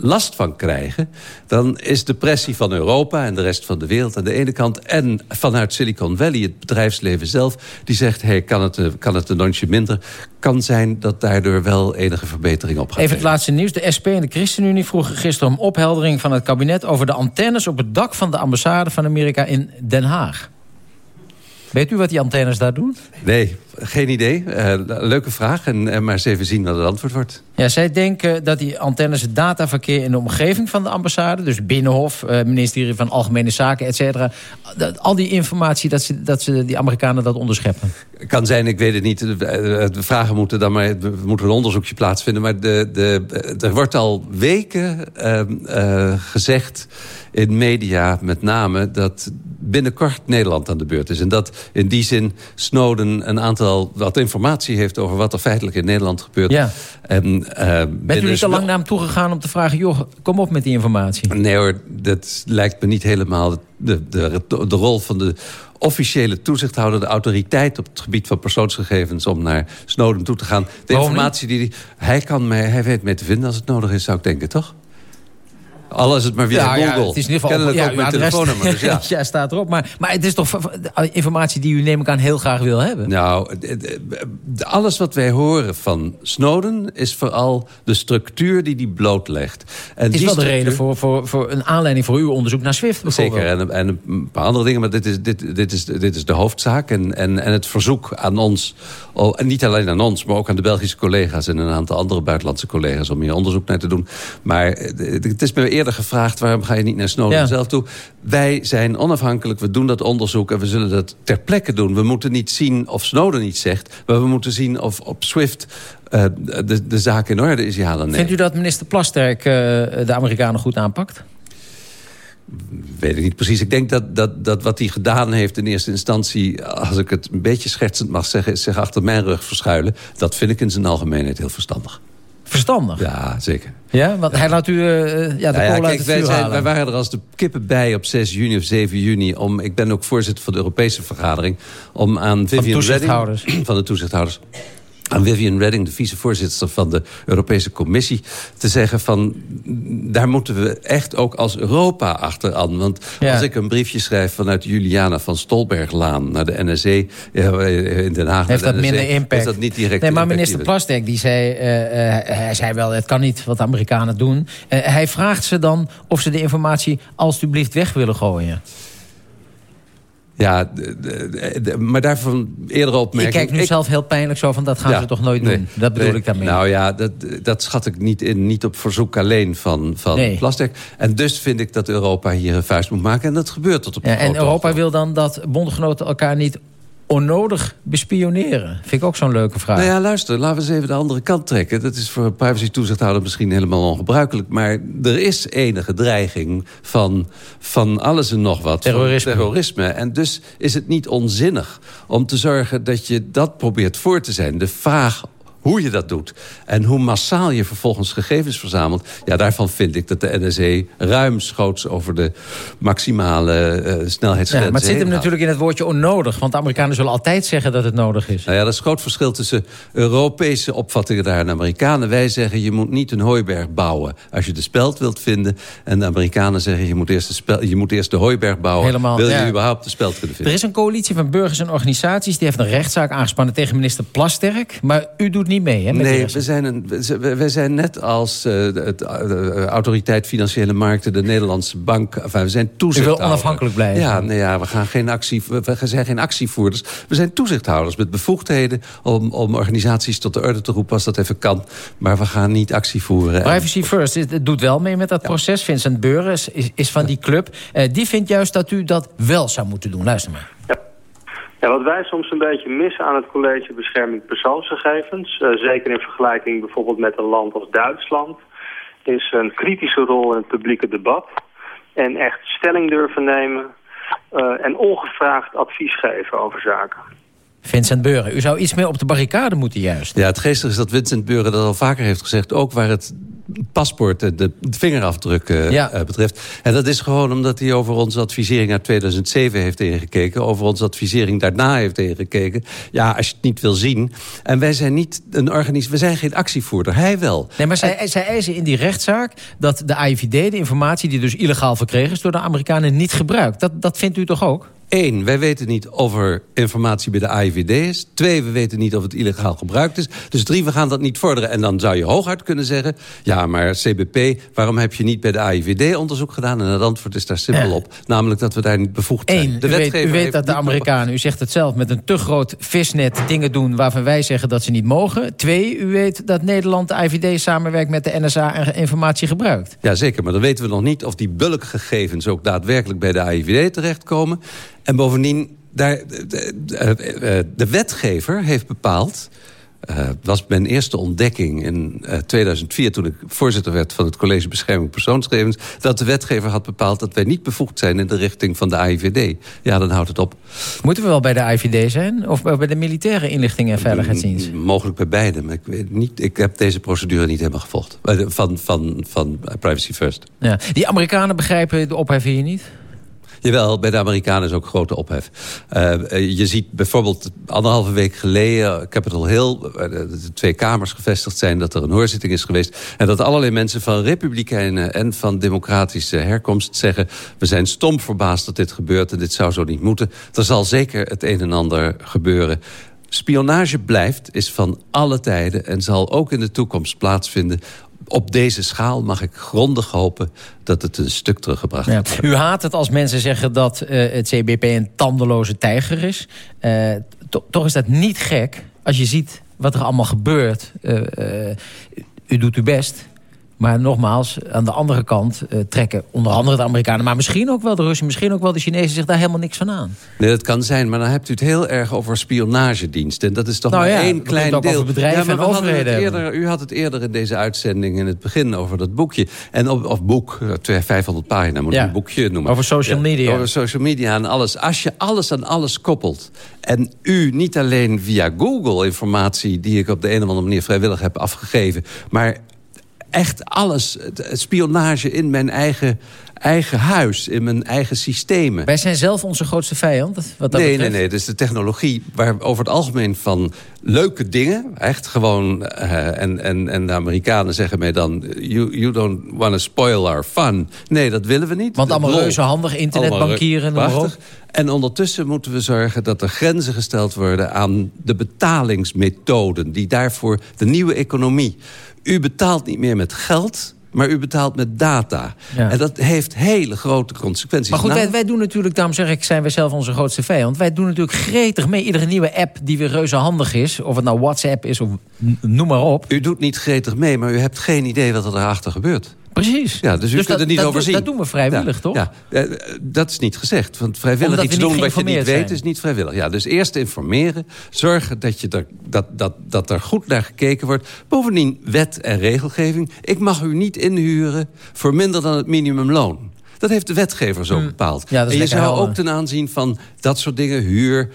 S16: last van krijgen... dan is de pressie van Europa en de rest van de wereld aan de ene kant... en vanuit Silicon Valley, het bedrijfsleven zelf... die zegt, hey, kan, het, eh, kan het een nonsje minder? Kan zijn dat daardoor wel enige verbetering op gaat
S2: Even het laatste nieuws. De SP en de ChristenUnie vroegen gisteren om opheldering van het kabinet... over de antennes op het dak van de ambassade van Amerika in Den Haag. Weet u wat die antennes daar doen?
S16: Nee, geen idee. Eh, leuke vraag, en, en maar eens even zien wat het antwoord wordt.
S2: Ja, zij denken dat die antennes het dataverkeer in de omgeving van de ambassade... dus Binnenhof, eh, ministerie van Algemene Zaken, et cetera... dat- al die informatie, dat ze, dat ze die Amerikanen dat onderscheppen.
S16: Kan zijn, ik weet het niet. De, vragen moeten dan maar... We moeten een onderzoekje plaatsvinden. Maar de, de, er wordt al weken ehm, eh, gezegd in media met name... dat binnenkort Nederland aan de beurt is. En dat in die zin Snowden een aantal... wat informatie heeft over wat er feitelijk in Nederland gebeurt.
S2: Ja.
S16: En, eh,
S2: Bent u niet al lang naar hem toegegaan om te vragen... joh, kom op met die informatie?
S16: Nee hoor, dat lijkt me niet helemaal de, de, de rol van de officiële toezichthouder... de autoriteit op het gebied van persoonsgegevens... om naar Snowden toe te gaan. De
S2: Waarom
S16: informatie die hij... Hij, kan mij, hij weet mee te vinden als het nodig is, zou ik denken, toch? Al is het maar via
S2: Ja, ja,
S16: Google.
S2: het is in ieder geval
S16: Kennelijk
S2: ja,
S16: ook mijn telefoonnummer. Dus [LAUGHS] ja.
S2: ja, staat erop. Maar, maar het is toch informatie die u neem ik aan heel graag wil hebben?
S16: Nou, alles wat wij horen van Snowden... is vooral de structuur die hij blootlegt. En
S2: het is
S16: die
S2: wel de reden voor, voor, voor een aanleiding voor uw onderzoek naar SWIFT bijvoorbeeld.
S16: Zeker, en, en een paar andere dingen, maar dit is, dit, dit is, dit is de hoofdzaak. En, en, en het verzoek aan ons, oh, en niet alleen aan ons... maar ook aan de Belgische collega's en een aantal andere buitenlandse collega's... om hier onderzoek naar te doen. Maar eh, het is me eerder gevraagd, waarom ga je niet naar Snowden
S2: Ja.
S16: zelf toe? Wij zijn onafhankelijk, we doen dat onderzoek... en we zullen dat ter plekke doen. We moeten niet zien of Snowden iets zegt... maar we moeten zien of op SWIFT eh, de, de zaak in orde is, ja dan nee.
S2: Vindt u dat minister Plasterk eh, de Amerikanen goed aanpakt?
S16: Weet ik niet precies. Ik denk dat, dat, dat wat hij gedaan heeft in eerste instantie... als ik het een beetje schertsend mag zeggen... is zich achter mijn rug verschuilen. Dat vind ik in zijn algemeenheid heel verstandig.
S2: Verstandig?
S16: Ja, zeker.
S2: Ja, want hij laat u eh, ja, de
S16: Nou ja,
S2: kool uit
S16: kijk,
S2: het
S16: wij, zijn, wij waren er als de kippen bij op 6 juni of 7 juni. Om, ik ben ook voorzitter van de Europese vergadering. Om aan Vivian
S2: toezichthouders.
S16: Redding, [CLEARS THROAT] van de toezichthouders aan Vivian Redding, de vicevoorzitter van de Europese Commissie... te zeggen van, daar moeten we echt ook als Europa achteraan. Want
S2: Ja.
S16: als ik een briefje schrijf vanuit Juliana van Stolberglaan... naar de NSE ja, in Den Haag...
S2: Heeft dat minder impact?
S16: Is dat niet direct
S2: Nee, maar minister Plasterk die zei, eh, eh, hij zei wel, het kan niet wat de Amerikanen doen. Eh, hij vraagt ze dan of ze de informatie alstublieft weg willen gooien.
S16: Ja, maar daarvan eerder
S2: Ik
S16: opmerking...
S2: kijk nu zelf heel pijnlijk zo van, dat gaan
S16: Ja,
S2: ze toch nooit
S16: nee,
S2: doen? Dat bedoel
S16: nee.
S2: ik daarmee.
S16: Nou ja, dat, dat schat ik niet in. Niet op verzoek alleen van, van
S2: Nee.
S16: Plastic. En dus vind ik dat Europa hier een vuist moet maken. En dat gebeurt tot op
S2: ja, en Europa wil dan dat bondgenoten elkaar niet onnodig bespioneren. Vind ik ook zo'n leuke vraag.
S16: Nou ja, luister, laten we eens even de andere kant trekken. Dat is voor een privacy-toezichthouder misschien helemaal ongebruikelijk. Maar er is enige dreiging van, van alles en nog wat.
S2: terrorisme.
S16: En dus is het niet onzinnig om te zorgen dat je dat probeert voor te zijn. De vraag hoe je dat doet en hoe massaal je vervolgens gegevens verzamelt... ja, daarvan vind ik dat de NSE ruimschoots over de maximale
S2: Ja,
S16: snelheidsgrens
S2: maar het zit hem
S16: gaat.
S2: natuurlijk in het woordje onnodig. Want de Amerikanen zullen altijd zeggen dat het nodig is.
S16: Nou ja, dat is een groot verschil tussen Europese opvattingen daar en Amerikanen. Wij zeggen je moet niet een hooiberg bouwen als je de speld wilt vinden. En de Amerikanen zeggen je moet eerst de, spel, je moet eerst de hooiberg bouwen.
S2: Helemaal,
S16: wil je
S2: ja.
S16: überhaupt de speld kunnen
S2: Er
S16: vinden?
S2: is een coalitie van burgers en organisaties... die heeft een rechtszaak aangespannen tegen minister Plasterk. Maar u doet niet mee, hè?
S16: Nee, we zijn, een, we, we zijn net als eh, de, eh, de Autoriteit Financiële Markten, de Nederlandse Bank. Enfin, we zijn toezichthouder.
S2: onafhankelijk blijven.
S16: Ja, nee, ja we, gaan geen actie, we, we zijn geen actievoerders. We zijn toezichthouders met bevoegdheden om, om organisaties tot de orde te roepen als dat even kan. Maar we gaan niet actie voeren.
S2: Privacy First het, doet wel mee met dat proces. Vincent Beures is, is van die club. Eh, die vindt juist dat u dat wel zou moeten doen. Luister maar.
S18: Ja, wat wij soms een beetje missen aan het college bescherming persoonsgegevens, eh, zeker in vergelijking bijvoorbeeld met een land als Duitsland, is een kritische rol in het publieke debat en echt stelling durven nemen eh, en ongevraagd advies geven over zaken.
S2: Vincent Beuren, u zou iets meer op de barricade moeten juist.
S16: Ja, het geestige is dat Vincent Beuren dat al vaker heeft gezegd. Ook waar het paspoort, de, de vingerafdruk eh,
S2: Ja.
S16: eh, betreft. En dat is gewoon omdat hij over onze advisering uit 2007 heeft ingekeken. Over onze advisering daarna heeft ingekeken. Ja, als je het niet wil zien. En wij zijn niet een organisatie, we zijn geen actievoerder. Hij wel.
S2: Nee, maar zij, zij eisen in die rechtszaak dat de AIVD de informatie die dus illegaal verkregen is door de Amerikanen niet gebruikt. Dat, dat vindt u toch ook?
S16: Eén, wij weten niet of er informatie bij de AIVD is. Twee, we weten niet of het illegaal gebruikt is. Dus drie, we gaan dat niet vorderen. En dan zou je hooguit kunnen zeggen... ja, maar CBP, waarom heb je niet bij de AIVD onderzoek gedaan? En het antwoord is daar simpel
S2: Ja.
S16: op. Namelijk dat we daar niet bevoegd zijn.
S2: Eén, u weet, u weet dat de Amerikanen, u zegt het zelf... met een te groot visnet dingen doen waarvan wij zeggen dat ze niet mogen. Twee, u weet dat Nederland de IVD samenwerkt met de NSA en informatie gebruikt.
S16: Ja, zeker. Maar dan weten we nog niet of die bulkgegevens ook daadwerkelijk bij de AIVD terechtkomen. En bovendien, daar, de, de, de wetgever heeft bepaald... eh, was mijn eerste ontdekking in eh, 2004... toen ik voorzitter werd van het College Bescherming Persoonsgegevens... dat de wetgever had bepaald dat wij niet bevoegd zijn... in de richting van de AIVD. Ja, dan houdt het op.
S2: Moeten we wel bij de IVD zijn? Of bij de militaire inlichting en veiligheidsdienst?
S16: Mogelijk bij beide, maar ik, weet niet, ik heb deze procedure niet helemaal gevolgd. Eh, Van, van, van Privacy First.
S2: Ja. Die Amerikanen begrijpen de ophef hier niet?
S16: Jawel, bij de Amerikanen is ook grote ophef. Uh, je ziet bijvoorbeeld anderhalve week geleden... Capitol Hill, de, de twee kamers gevestigd zijn... dat er een hoorzitting is geweest... en dat allerlei mensen van republikeinen... en van democratische herkomst zeggen... we zijn stom verbaasd dat dit gebeurt... en dit zou zo niet moeten. Er zal zeker het een en ander gebeuren. Spionage blijft, is van alle tijden... en zal ook in de toekomst plaatsvinden op deze schaal mag ik grondig hopen dat het een stuk teruggebracht
S2: Ja.
S16: wordt.
S2: U haat het als mensen zeggen dat uh, het CBP een tandeloze tijger is. Uh, to toch is dat niet gek als je ziet wat er allemaal gebeurt. Uh, u doet uw best. Maar nogmaals, aan de andere kant uh, trekken onder andere de Amerikanen... maar misschien ook wel de Russen, misschien ook wel de Chinezen... zich daar helemaal niks van aan.
S16: Nee, dat kan zijn, maar dan hebt u het heel erg over spionagediensten. En dat is toch
S2: nou
S16: maar
S2: ja,
S16: één klein
S2: ook
S16: deel.
S2: Over bedrijven
S16: ja, maar
S2: en overheden.
S16: Eerder, u had het eerder in deze uitzending in het begin over dat boekje. En op, of boek, 500 pagina moet
S2: ja.
S16: een boekje noemen.
S2: Over social media.
S16: Over social media en alles. Als je alles aan alles koppelt... en u niet alleen via Google informatie... die ik op de een of andere manier vrijwillig heb afgegeven... maar echt alles, spionage in mijn eigen, eigen huis, in mijn eigen systemen.
S2: Wij zijn zelf onze grootste vijand, wat dat
S16: nee,
S2: betreft.
S16: nee, nee, dus de technologie waar over het algemeen van leuke dingen, echt gewoon, uh, en, en, en de Amerikanen zeggen mij dan, you, you don't want to spoil our fun. Nee, dat willen we niet.
S2: Want allemaal reuze handig, internetbankieren.
S16: Prachtig. En ondertussen moeten we zorgen dat er grenzen gesteld worden aan de betalingsmethoden, die daarvoor de nieuwe economie u betaalt niet meer met geld, maar u betaalt met data. Ja. En dat heeft hele grote consequenties.
S2: Maar goed, nou, wij, wij, doen natuurlijk, daarom zeg ik, zijn wij zelf onze grootste vijand. Wij doen natuurlijk gretig mee. Iedere nieuwe app die weer reuze handig is, of het nou WhatsApp is of noem maar op.
S16: U doet niet gretig mee, maar u hebt geen idee wat er daarachter gebeurt.
S2: Precies.
S16: Ja, dus u
S2: dus
S16: kunt
S2: dat,
S16: er niet
S2: dat,
S16: over zien.
S2: Dat doen we vrijwillig,
S16: ja,
S2: toch?
S16: Ja, uh, dat is niet gezegd. Want vrijwillig
S2: Omdat
S16: iets doen wat je niet
S2: zijn.
S16: weet is niet vrijwillig. Ja, dus eerst informeren. Zorgen dat, je er, dat, dat, dat er goed naar gekeken wordt. Bovendien wet en regelgeving. Ik mag u niet inhuren voor minder dan het minimumloon. Dat heeft de wetgever zo bepaald.
S2: Ja,
S16: en je zou helder. ook ten aanzien van dat soort dingen, huur,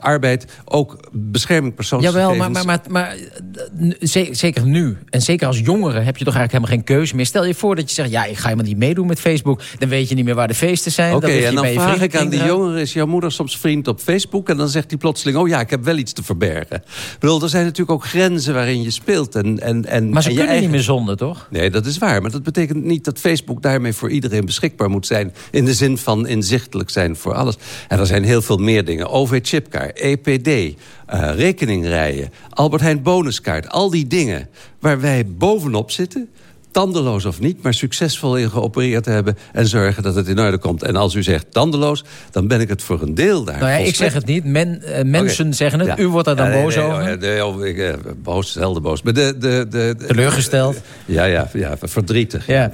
S16: arbeid, ook bescherming persoonsgegevens.
S2: Jawel, maar, maar, maar, maar zeker nu, en zeker als jongere, heb je toch eigenlijk helemaal geen keuze meer. Stel je voor dat je zegt, ja, ik ga helemaal niet meedoen met Facebook. Dan weet je niet meer waar de feesten zijn.
S16: Oké, okay, en dan vraag ik aan die jongeren, is jouw moeder soms vriend op Facebook? En dan zegt hij plotseling, oh ja, ik heb wel iets te verbergen. Ik bedoel, er zijn natuurlijk ook grenzen waarin je speelt. En, en, en,
S2: maar ze
S16: en
S2: kunnen
S16: eigen...
S2: niet meer zonder, toch?
S16: Nee, dat is waar. Maar dat betekent niet dat Facebook daarmee voor iedereen beschikbaar moet zijn. In de zin van inzichtelijk zijn voor alles. En er zijn heel veel meer dingen. OV-chip chipkaart, EPD, uh, rekeningrijen... Albert Heijn bonuskaart, al die dingen waar wij bovenop zitten tandeloos of niet, maar succesvol in geopereerd hebben... en zorgen dat het in orde komt. En als u zegt tandeloos, dan ben ik het voor een deel daar.
S2: Nou ja, ik zeg het niet. Men, uh, mensen zeggen het. U wordt er dan
S16: ja, nee,
S2: boos
S16: nee,
S2: over?
S16: Nee, nee, ik, uh, boos, zelden boos. Maar de, de, de,
S2: Teleurgesteld?
S16: Ja, ja, ja verdrietig.
S2: Ja.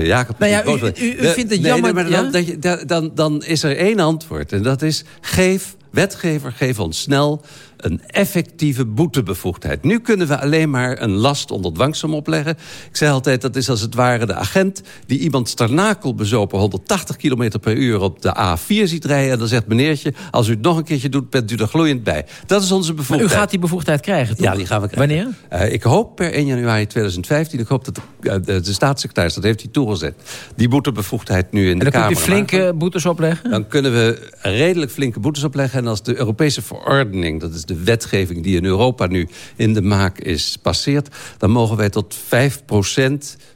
S16: Jacob,
S2: nou ja, u, u, u vindt het jammer...
S16: maar dan, dat je, dan, dan is er één antwoord. En dat is, geef, wetgever, geef ons snel een effectieve boetebevoegdheid. Nu kunnen we alleen maar een last onder dwangsom opleggen. Ik zei altijd, dat is als het ware de agent... die iemand starnakel bezopen 180 km per uur op de A4 ziet rijden... en dan zegt meneertje, als u het nog een keertje doet... bent u er gloeiend bij. Dat is onze bevoegdheid.
S2: Maar u gaat die bevoegdheid krijgen, toch?
S16: Ja, die gaan we krijgen.
S2: Wanneer?
S16: Uh, ik hoop per 1 januari 2015. Ik hoop dat de, uh, de, de staatssecretaris, dat heeft hij toegezet... die boetebevoegdheid nu in de
S2: Kamer
S16: Kamer
S2: En dan kunt u flinke boetes opleggen?
S16: Dan kunnen we redelijk flinke boetes opleggen. En als de Europese verordening, dat is de wetgeving die in Europa nu in de maak is passeert... dan mogen wij tot 5%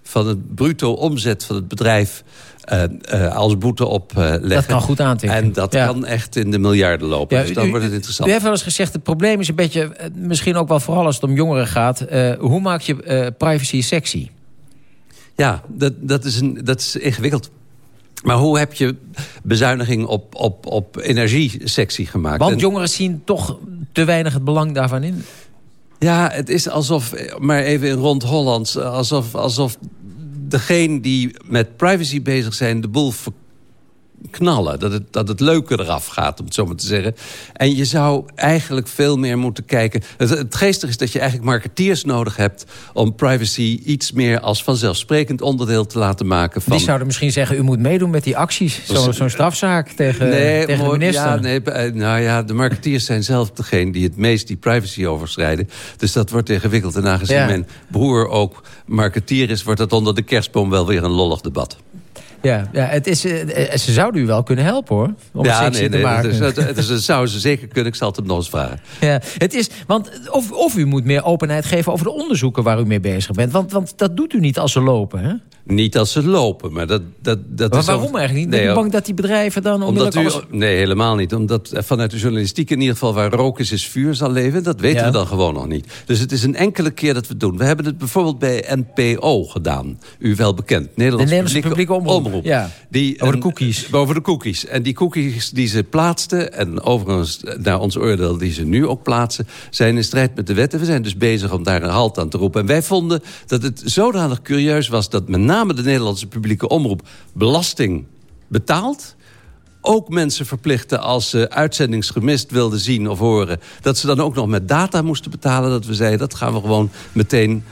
S16: van het bruto omzet van het bedrijf... Uh, uh, als boete opleggen.
S2: dat kan goed aantikken.
S16: En dat ja. kan echt in de miljarden lopen. Ja, dus dan
S2: u,
S16: wordt het interessant.
S2: U heeft wel eens gezegd, het probleem is een beetje... misschien ook wel vooral als het om jongeren gaat... Uh, hoe maak je privacy sexy?
S16: Ja, dat, dat, is een, dat is ingewikkeld. Maar hoe heb je bezuiniging op, op, op energiesectie gemaakt?
S2: Want jongeren zien toch te weinig het belang daarvan in.
S16: Ja, het is alsof, maar even in rond Hollands... alsof, alsof degene die met privacy bezig zijn... de boel knallen. Dat het, dat het leuke eraf gaat, om het zo maar te zeggen. En je zou eigenlijk veel meer moeten kijken... Het, het geestige is dat je eigenlijk marketeers nodig hebt... om privacy iets meer als vanzelfsprekend onderdeel te laten maken. Van...
S2: Die zouden misschien zeggen, u moet meedoen met die acties. Zo'n zo strafzaak tegen, nee, tegen de minister.
S16: Ja, nee, nou ja, de marketeers zijn zelf degene die het meest die privacy overschrijden. Dus dat wordt ingewikkeld. En aangezien ja. mijn broer ook marketeer is... wordt dat onder de kerstboom wel weer een lollig debat.
S2: Ja, ja het is, uh, ze zouden u wel kunnen helpen hoor. Om
S16: ja,
S2: het
S16: nee,
S2: te
S16: nee,
S2: maken.
S16: Dus, dat, dus dat zouden ze zeker kunnen. Ik zal het hem nog eens vragen.
S2: Ja, het is, want of, of u moet meer openheid geven over de onderzoeken waar u mee bezig bent. Want, want dat doet u niet als ze lopen, hè?
S16: Niet als ze lopen, maar dat, dat, dat
S2: maar
S16: is...
S2: waarom ook... eigenlijk niet? Ben je bang dat die bedrijven dan
S16: omdat u,
S2: alles...
S16: Nee, helemaal niet. Omdat vanuit de journalistiek in ieder geval... waar rook is, is vuur zal leven. Dat weten
S2: Ja.
S16: we dan gewoon nog niet. Dus het is een enkele keer dat we het doen. We hebben het bijvoorbeeld bij NPO gedaan. U wel bekend. Nederlandse,
S2: Nederlandse publieke omroep. Ja.
S16: Die
S2: Over de
S16: een-
S2: cookies.
S16: Over de cookies. En die cookies die ze plaatsten... en overigens naar ons oordeel die ze nu ook plaatsen... zijn in strijd met de wetten. We zijn dus bezig om daar een halt aan te roepen. En wij vonden dat het zodanig curieus was... dat met name de Nederlandse publieke omroep belasting betaalt ook mensen verplichten als ze uitzendings gemist wilden zien of horen... dat ze dan ook nog met data moesten betalen. Dat we zeiden, dat gaan we gewoon meteen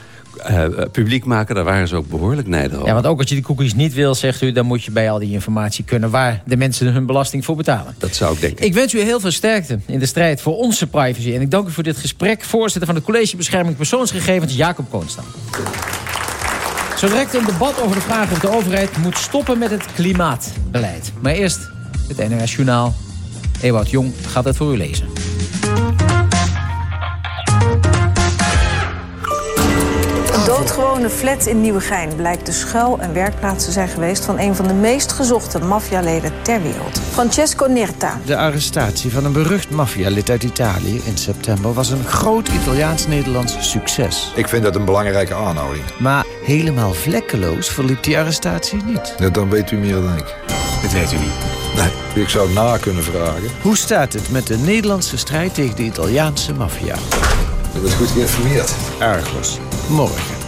S16: eh, publiek maken. Daar waren ze ook behoorlijk nijdig over.
S2: Ja, want ook als je die cookies niet wil, zegt u... dan moet je bij al die informatie kunnen waar de mensen hun belasting voor betalen.
S16: Dat zou ik denken.
S2: Ik wens u heel veel sterkte in de strijd voor onze privacy. En ik dank u voor dit gesprek. Voorzitter van het College Bescherming Persoonsgegevens, Jacob Koonstam. Zo direct een debat over de vraag of de overheid moet stoppen met het klimaatbeleid. Maar eerst het NRS Journaal. Ewout Jong gaat het voor u lezen.
S19: Doodgewone flat in Nieuwegein blijkt de schuil- en werkplaats te zijn geweest... van een van de meest gezochte maffialeden ter wereld. Francesco Nerta.
S20: De arrestatie van een berucht maffialid uit Italië in september... was een groot Italiaans-Nederlands succes.
S21: Ik vind dat een belangrijke aanhouding.
S20: Maar helemaal vlekkeloos verliep die arrestatie niet.
S21: Ja, dan weet u meer dan ik.
S20: Dat weet u niet.
S21: Nee, ik zou het na kunnen vragen.
S20: Hoe staat het met de Nederlandse strijd tegen de Italiaanse maffia?
S21: Je bent goed geïnformeerd.
S20: Argos. Morgen,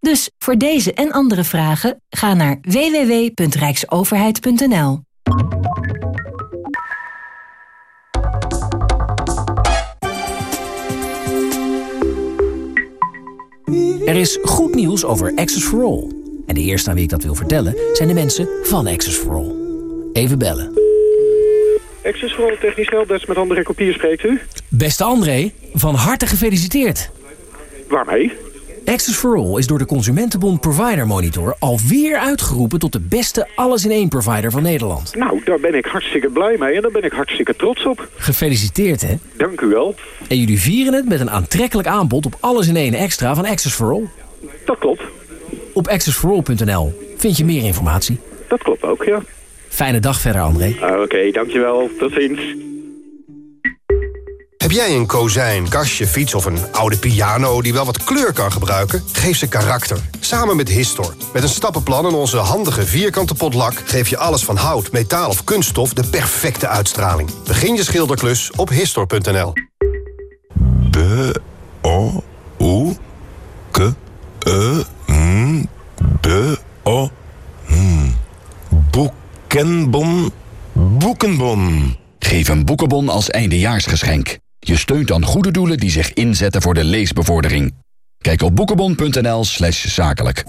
S22: Dus voor deze en andere vragen ga naar www.rijksoverheid.nl.
S23: Er is goed nieuws over Access for All. En de eerste aan wie ik dat wil vertellen zijn de mensen van Access for All. Even bellen.
S24: Access voor technisch helpdesk met André Kopier spreekt u.
S23: Beste André, van harte gefeliciteerd.
S25: Waarmee?
S23: Access for All is door de Consumentenbond Provider Monitor alweer uitgeroepen tot de beste alles-in-één provider van Nederland.
S25: Nou, daar ben ik hartstikke blij mee en daar ben ik hartstikke trots op.
S23: Gefeliciteerd hè.
S25: Dank u wel.
S23: En jullie vieren het met een aantrekkelijk aanbod op alles-in-één extra van Access for All.
S25: Dat klopt.
S23: Op accessforall.nl vind je meer informatie.
S25: Dat klopt ook, ja.
S23: Fijne dag verder André.
S25: Ah, Oké, dankjewel. Tot ziens.
S26: Heb jij een kozijn, kastje, fiets of een oude piano die wel wat kleur kan gebruiken? Geef ze karakter. Samen met Histor. Met een stappenplan en onze handige vierkante potlak... geef je alles van hout, metaal of kunststof de perfecte uitstraling. Begin je schilderklus op Histor.nl.
S27: B, O, U, K, E, N, B, O, N. Boekenbon, boekenbon.
S28: Geef een boekenbon als eindejaarsgeschenk. Je steunt dan goede doelen die zich inzetten voor de leesbevordering. Kijk op boekenbon.nl slash zakelijk.